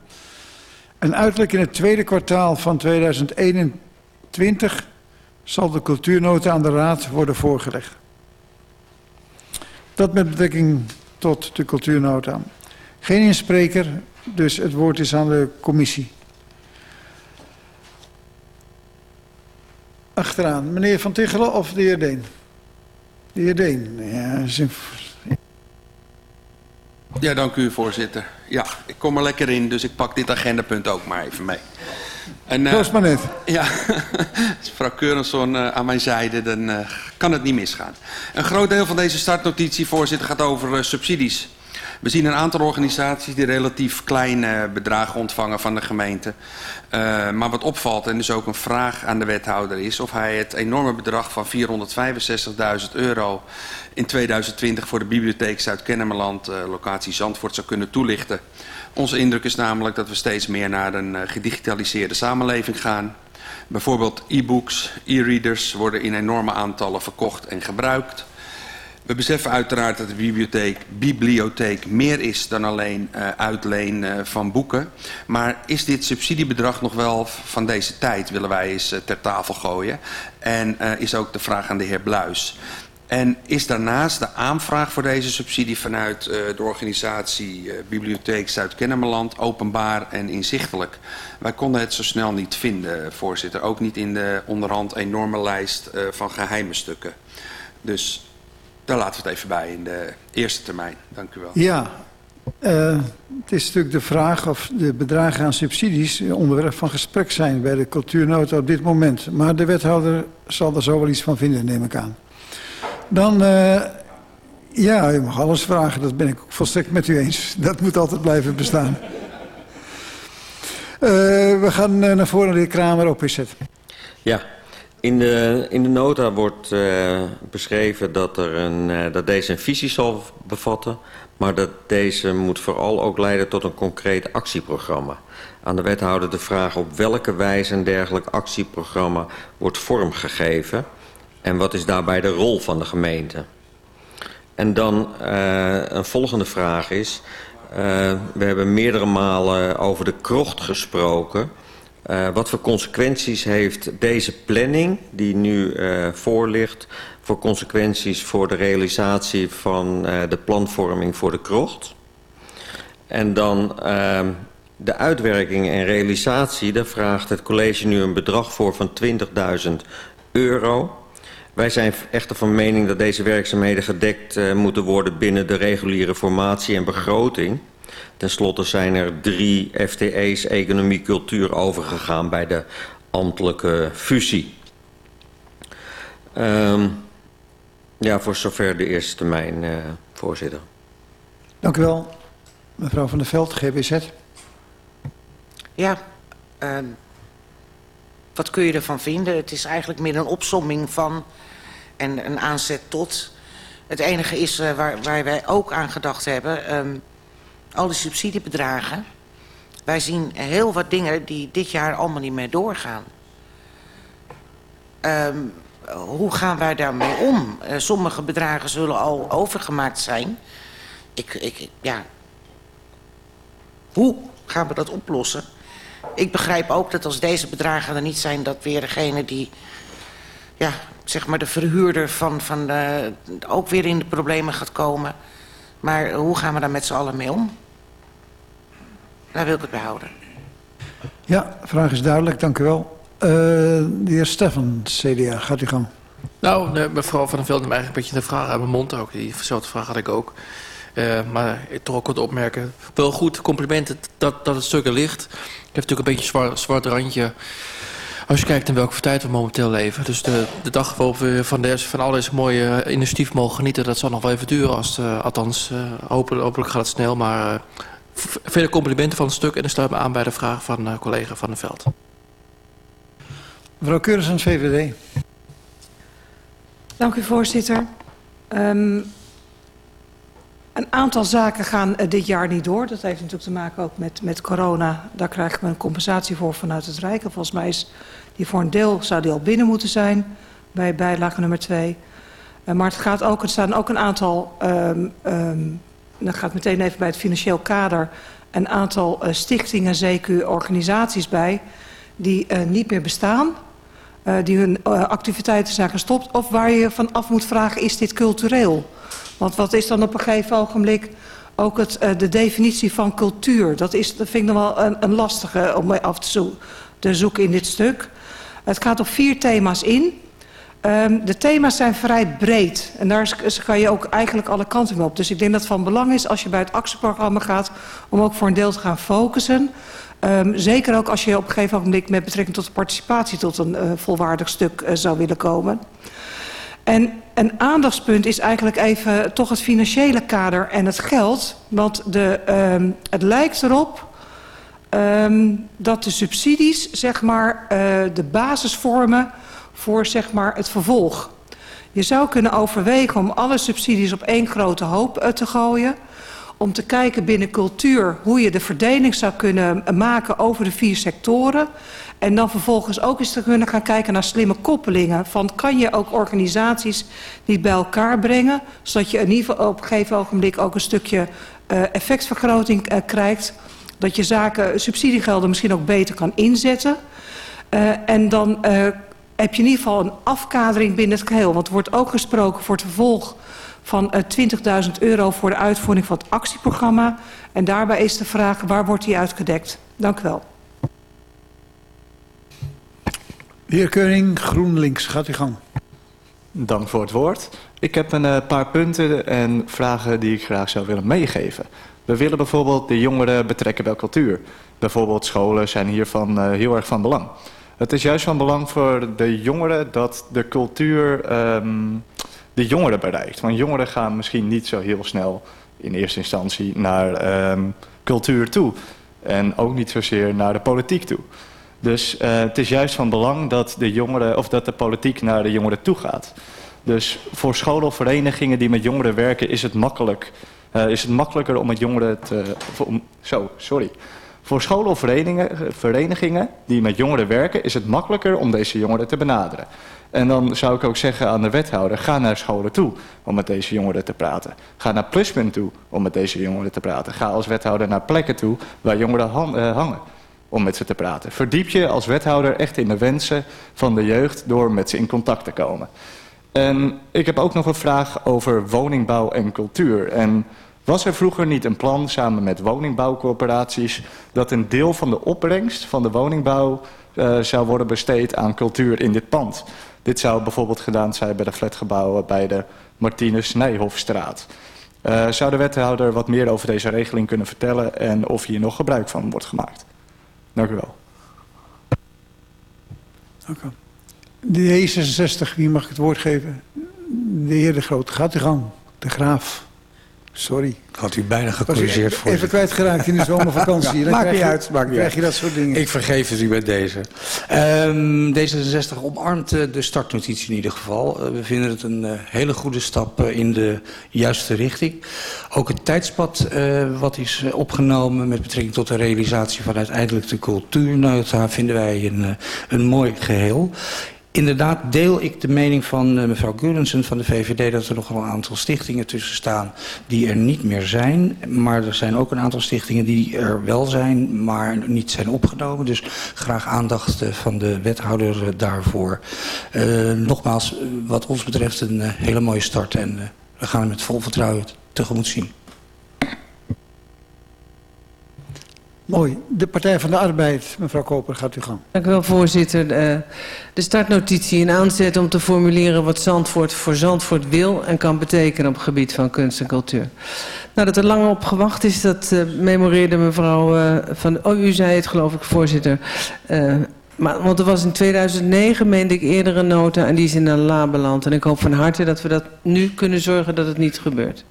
En uiterlijk in het tweede kwartaal van 2021 zal de cultuurnota aan de Raad worden voorgelegd. Dat met betrekking tot de cultuurnota. Geen inspreker, dus het woord is aan de commissie. Achteraan, meneer Van Tichelen of de heer Deen? De heer Deen, ja, ja, dank u voorzitter. Ja, ik kom er lekker in, dus ik pak dit agendapunt ook maar even mee. En, uh, maar net. Ja, als mevrouw Keurenson uh, aan mijn zijde, dan uh, kan het niet misgaan. Een groot deel van deze startnotitie, voorzitter, gaat over subsidies. We zien een aantal organisaties die relatief kleine bedragen ontvangen van de gemeente. Uh, maar wat opvalt, en dus ook een vraag aan de wethouder is... of hij het enorme bedrag van 465.000 euro in 2020... voor de bibliotheek Zuid-Kennemerland, uh, locatie Zandvoort, zou kunnen toelichten. Onze indruk is namelijk dat we steeds meer naar een uh, gedigitaliseerde samenleving gaan. Bijvoorbeeld e-books, e-readers worden in enorme aantallen verkocht en gebruikt... We beseffen uiteraard dat de bibliotheek, bibliotheek meer is dan alleen uh, uitleen uh, van boeken. Maar is dit subsidiebedrag nog wel van deze tijd, willen wij eens uh, ter tafel gooien. En is ook de vraag aan de heer Bluis. En is daarnaast de aanvraag voor deze subsidie vanuit de organisatie Bibliotheek Zuid-Kennemerland openbaar en inzichtelijk. Wij konden het zo snel niet vinden, voorzitter. Ook niet in de onderhand enorme lijst van geheime stukken. Dus daar laten we het even bij in de eerste termijn. Dank u wel. Ja, uh, het is natuurlijk de vraag of de bedragen aan subsidies onderwerp van gesprek zijn bij de cultuurnota op dit moment. Maar de wethouder zal er zo wel iets van vinden, neem ik aan. Dan, uh, ja, u mag alles vragen, dat ben ik ook volstrekt met u eens. Dat moet altijd blijven bestaan. Uh, we gaan naar voren, de heer Kramer, OPZ. Ja, in de, in de nota wordt uh, beschreven dat, er een, uh, dat deze een visie zal bevatten... maar dat deze moet vooral ook leiden tot een concreet actieprogramma. Aan de wethouder de vraag op welke wijze een dergelijk actieprogramma wordt vormgegeven... en wat is daarbij de rol van de gemeente. En dan uh, een volgende vraag is... we hebben meerdere malen over de krocht gesproken... Uh, wat voor consequenties heeft deze planning die nu uh, voor ligt... voor consequenties voor de realisatie van uh, de planvorming voor de krocht? En dan ehm, de uitwerking en realisatie, daar vraagt het college nu een bedrag voor van 20.000 euro... Wij zijn echter van mening dat deze werkzaamheden gedekt moeten worden binnen de reguliere formatie en begroting... Ten slotte zijn er drie FTE's economie cultuur overgegaan bij de ambtelijke fusie. Um, ja, voor zover de eerste termijn, uh, voorzitter. Dank u wel. Mevrouw van der Veld, GBZ. Ja, uh, wat kun je ervan vinden? Het is eigenlijk meer een opsomming van en een aanzet tot. Het enige is uh, waar, waar wij ook aan gedacht hebben... Um, al die subsidiebedragen. Wij zien heel wat dingen die dit jaar allemaal niet meer doorgaan. Um, hoe gaan wij daarmee om? Uh, sommige bedragen zullen al overgemaakt zijn. Ik, ik, ja. Hoe gaan we dat oplossen? Ik begrijp ook dat als deze bedragen er niet zijn... dat weer degene die... ja, zeg maar de verhuurder van, van de, ook weer in de problemen gaat komen. Maar hoe gaan we daar met z'n allen mee om? Daar wil ik het bij houden. Ja, de vraag is duidelijk, dank u wel. Uh, de heer Stefan, CDA, gaat u gang. Nou, mevrouw Van der Veld neemt eigenlijk een beetje de vraag uit mijn mond ook. Diezelfde vraag had ik ook. Uh, maar ik toch ook wat opmerken. Wel goed, complimenten dat, dat het stuk er ligt. Het heeft natuurlijk een beetje een zwart, zwart randje. Als je kijkt in welke tijd we momenteel leven. Dus de, de dag waarop we van, deze, van al deze mooie initiatief mogen genieten... dat zal nog wel even duren. Als, uh, althans, uh, hopelijk, hopelijk gaat het snel. Maar uh, vele complimenten van het stuk. En ik sluit me aan bij de vraag van uh, collega Van der Veld. Mevrouw Keurens, VVD. Dank u, voorzitter. Um, een aantal zaken gaan uh, dit jaar niet door. Dat heeft natuurlijk te maken ook met, met corona. Daar krijgen we een compensatie voor vanuit het Rijk. En volgens mij is die voor een deel zou die al binnen moeten zijn bij bijlage nummer 2. Uh, maar het gaat ook, er staan ook een aantal um, um, dan gaat meteen even bij het financieel kader een aantal uh, stichtingen, zeker organisaties bij, die uh, niet meer bestaan. Uh, die hun activiteiten zijn gestopt. Of waar je van af moet vragen, is dit cultureel? Want wat is dan op een gegeven ogenblik ook het, de definitie van cultuur? Dat, is, dat vind ik nog wel een, een lastige om af te, zo te zoeken in dit stuk. Het gaat op vier thema's in. Um, de thema's zijn vrij breed en daar kan je ook eigenlijk alle kanten op. Dus ik denk dat het van belang is als je bij het actieprogramma gaat om ook voor een deel te gaan focussen. Um, zeker ook als je op een gegeven moment met betrekking tot de participatie tot een uh, volwaardig stuk uh, zou willen komen. En een aandachtspunt is eigenlijk even toch het financiële kader en het geld. Want de, um, het lijkt erop dat de subsidies zeg maar, uh, de basis vormen voor zeg maar, het vervolg. Je zou kunnen overwegen om alle subsidies op één grote hoop uh, te gooien. Om te kijken binnen cultuur hoe je de verdeling zou kunnen maken over de vier sectoren. En dan vervolgens ook eens te kunnen gaan kijken naar slimme koppelingen. Van kan je ook organisaties niet bij elkaar brengen. Zodat je in ieder geval op een gegeven ogenblik ook een stukje uh, effectvergroting krijgt. Dat je zaken, subsidiegelden misschien ook beter kan inzetten. En dan heb je in ieder geval een afkadering binnen het geheel. Want er wordt ook gesproken voor het vervolg van uh, 20.000 euro voor de uitvoering van het actieprogramma. En daarbij is de vraag, waar wordt die uitgedekt? Dank u wel. De heer Keuning, GroenLinks, gaat u gang. Dank voor het woord. Ik heb een uh, paar punten en vragen die ik graag zou willen meegeven. We willen bijvoorbeeld de jongeren betrekken bij cultuur. Bijvoorbeeld scholen zijn hiervan uh, heel erg van belang. Het is juist van belang voor de jongeren dat de cultuur um, de jongeren bereikt. Want jongeren gaan misschien niet zo heel snel in eerste instantie naar um, cultuur toe. En ook niet zozeer naar de politiek toe. Dus uh, het is juist van belang dat de jongeren of dat de politiek naar de jongeren toe gaat. Dus voor scholen of verenigingen die met jongeren werken is het makkelijk, uh, is het makkelijker om met jongeren te. Om, zo, sorry. Voor scholen of verenigingen, die met jongeren werken is het makkelijker om deze jongeren te benaderen. En dan zou ik ook zeggen aan de wethouder, ga naar scholen toe om met deze jongeren te praten. Ga naar Pluspunt toe om met deze jongeren te praten. Ga als wethouder naar plekken toe waar jongeren uh, hangen om met ze te praten. Verdiep je als wethouder echt in de wensen van de jeugd door met ze in contact te komen. En ik heb ook nog een vraag over woningbouw en cultuur. En was er vroeger niet een plan samen met woningbouwcorporaties... dat een deel van de opbrengst van de woningbouw uh, zou worden besteed aan cultuur in dit pand? Dit zou bijvoorbeeld gedaan zijn bij de flatgebouwen bij de Martinus Nijhofstraat. Uh, zou de wethouder wat meer over deze regeling kunnen vertellen... en of hier nog gebruik van wordt gemaakt? Dank u wel. Dank u. De E66, wie mag ik het woord geven? De heer De Groot, gaat u gang. De Graaf. Sorry. Had u bijna gecorrigeerd voor. Even kwijtgeraakt in de zomervakantie. ja, maakt niet uit. Maakt krijg je dat soort dingen. Ik vergeef het u bij deze. Um, D66 omarmt uh, de startnotitie in ieder geval. Uh, we vinden het een uh, hele goede stap in de juiste richting. Ook het tijdspad wat is opgenomen met betrekking tot de realisatie van uiteindelijk de cultuurnota vinden wij een, een mooi geheel. Inderdaad deel ik de mening van uh, mevrouw Gurensen van de VVD... dat er nog wel een aantal stichtingen tussen staan die er niet meer zijn. Maar er zijn ook een aantal stichtingen die er wel zijn, maar niet zijn opgenomen. Dus graag aandacht uh, van de wethouder uh, daarvoor. nogmaals, wat ons betreft een hele mooie start. En we gaan hem met vol vertrouwen tegemoet zien. Mooi. De Partij van de Arbeid, mevrouw Koper, gaat u gang. Dank u wel, voorzitter. De startnotitie in aanzet om te formuleren wat Zandvoort voor Zandvoort wil en kan betekenen op het gebied van kunst en cultuur. Nou, dat er lang op gewacht is, dat uh, memoreerde mevrouw uh, van... Oh, u zei het, geloof ik, voorzitter. Maar, want er was in 2009, meende ik, eerder een nota en die is in een la beland. En ik hoop van harte dat we dat nu kunnen zorgen dat het niet gebeurt.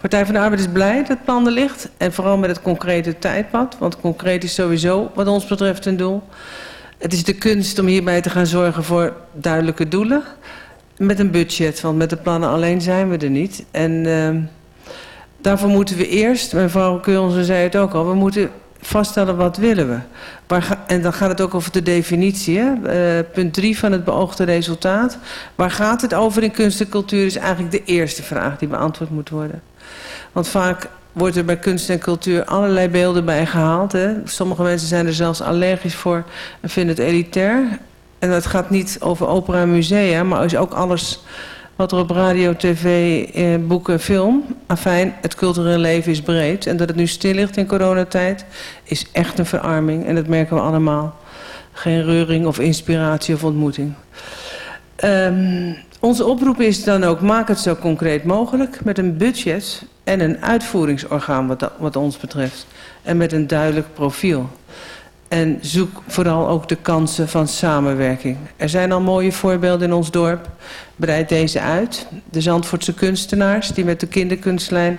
Partij van de Arbeid is blij dat het plan er ligt. En vooral met het concrete tijdpad. Want concreet is sowieso wat ons betreft een doel. Het is de kunst om hierbij te gaan zorgen voor duidelijke doelen. Met een budget, want met de plannen alleen zijn we er niet. En uh, daarvoor moeten we eerst, mevrouw Keurensen zei het ook al... we moeten vaststellen wat willen we. Waar en dan gaat het ook over de definitie. Uh, punt 3 van het beoogde resultaat. Waar gaat het over in kunst en cultuur is eigenlijk de eerste vraag die beantwoord moet worden. Want vaak wordt er bij kunst en cultuur allerlei beelden bij gehaald. Hè? Sommige mensen zijn er zelfs allergisch voor en vinden het elitair. En dat gaat niet over opera en musea, maar is ook alles wat er op radio, tv, eh, boeken, film. Afijn, het culturele leven is breed. En dat het nu stil ligt in coronatijd is echt een verarming. En dat merken we allemaal. Geen reuring of inspiratie of ontmoeting. Um, onze oproep is dan ook, maak het zo concreet mogelijk... met een budget en een uitvoeringsorgaan wat, wat ons betreft. En met een duidelijk profiel. En zoek vooral ook de kansen van samenwerking. Er zijn al mooie voorbeelden in ons dorp. Breid deze uit. De Zandvoortse kunstenaars die met de kinderkunstlijn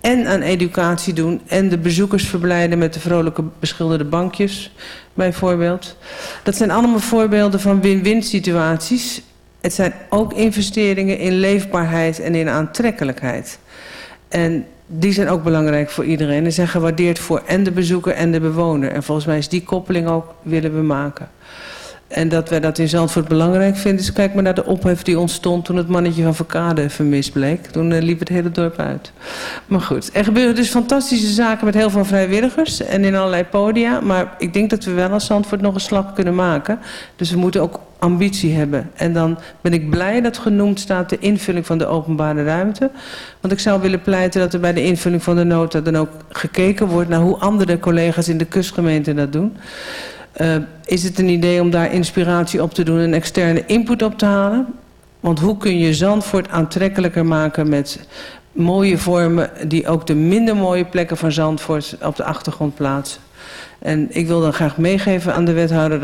en aan educatie doen... en de bezoekers verblijden met de vrolijke beschilderde bankjes, bijvoorbeeld. Dat zijn allemaal voorbeelden van win-win situaties. Het zijn ook investeringen in leefbaarheid en in aantrekkelijkheid. En die zijn ook belangrijk voor iedereen. En zijn gewaardeerd voor en de bezoeker en de bewoner. En volgens mij is die koppeling ook willen we maken. En dat wij dat in Zandvoort belangrijk vinden. Dus kijk maar naar de ophef die ontstond toen het mannetje van Verkade vermist bleek. Toen eh, liep het hele dorp uit. Maar goed, er gebeuren dus fantastische zaken met heel veel vrijwilligers en in allerlei podia. Maar ik denk dat we wel als Zandvoort nog een slag kunnen maken. Dus we moeten ook ambitie hebben. En dan ben ik blij dat genoemd staat de invulling van de openbare ruimte. Want ik zou willen pleiten dat er bij de invulling van de nota dan ook gekeken wordt naar hoe andere collega's in de kustgemeente dat doen. Uh, is het een idee om daar inspiratie op te doen en externe input op te halen? Want hoe kun je Zandvoort aantrekkelijker maken met mooie vormen... die ook de minder mooie plekken van Zandvoort op de achtergrond plaatsen? En ik wil dan graag meegeven aan de wethouder...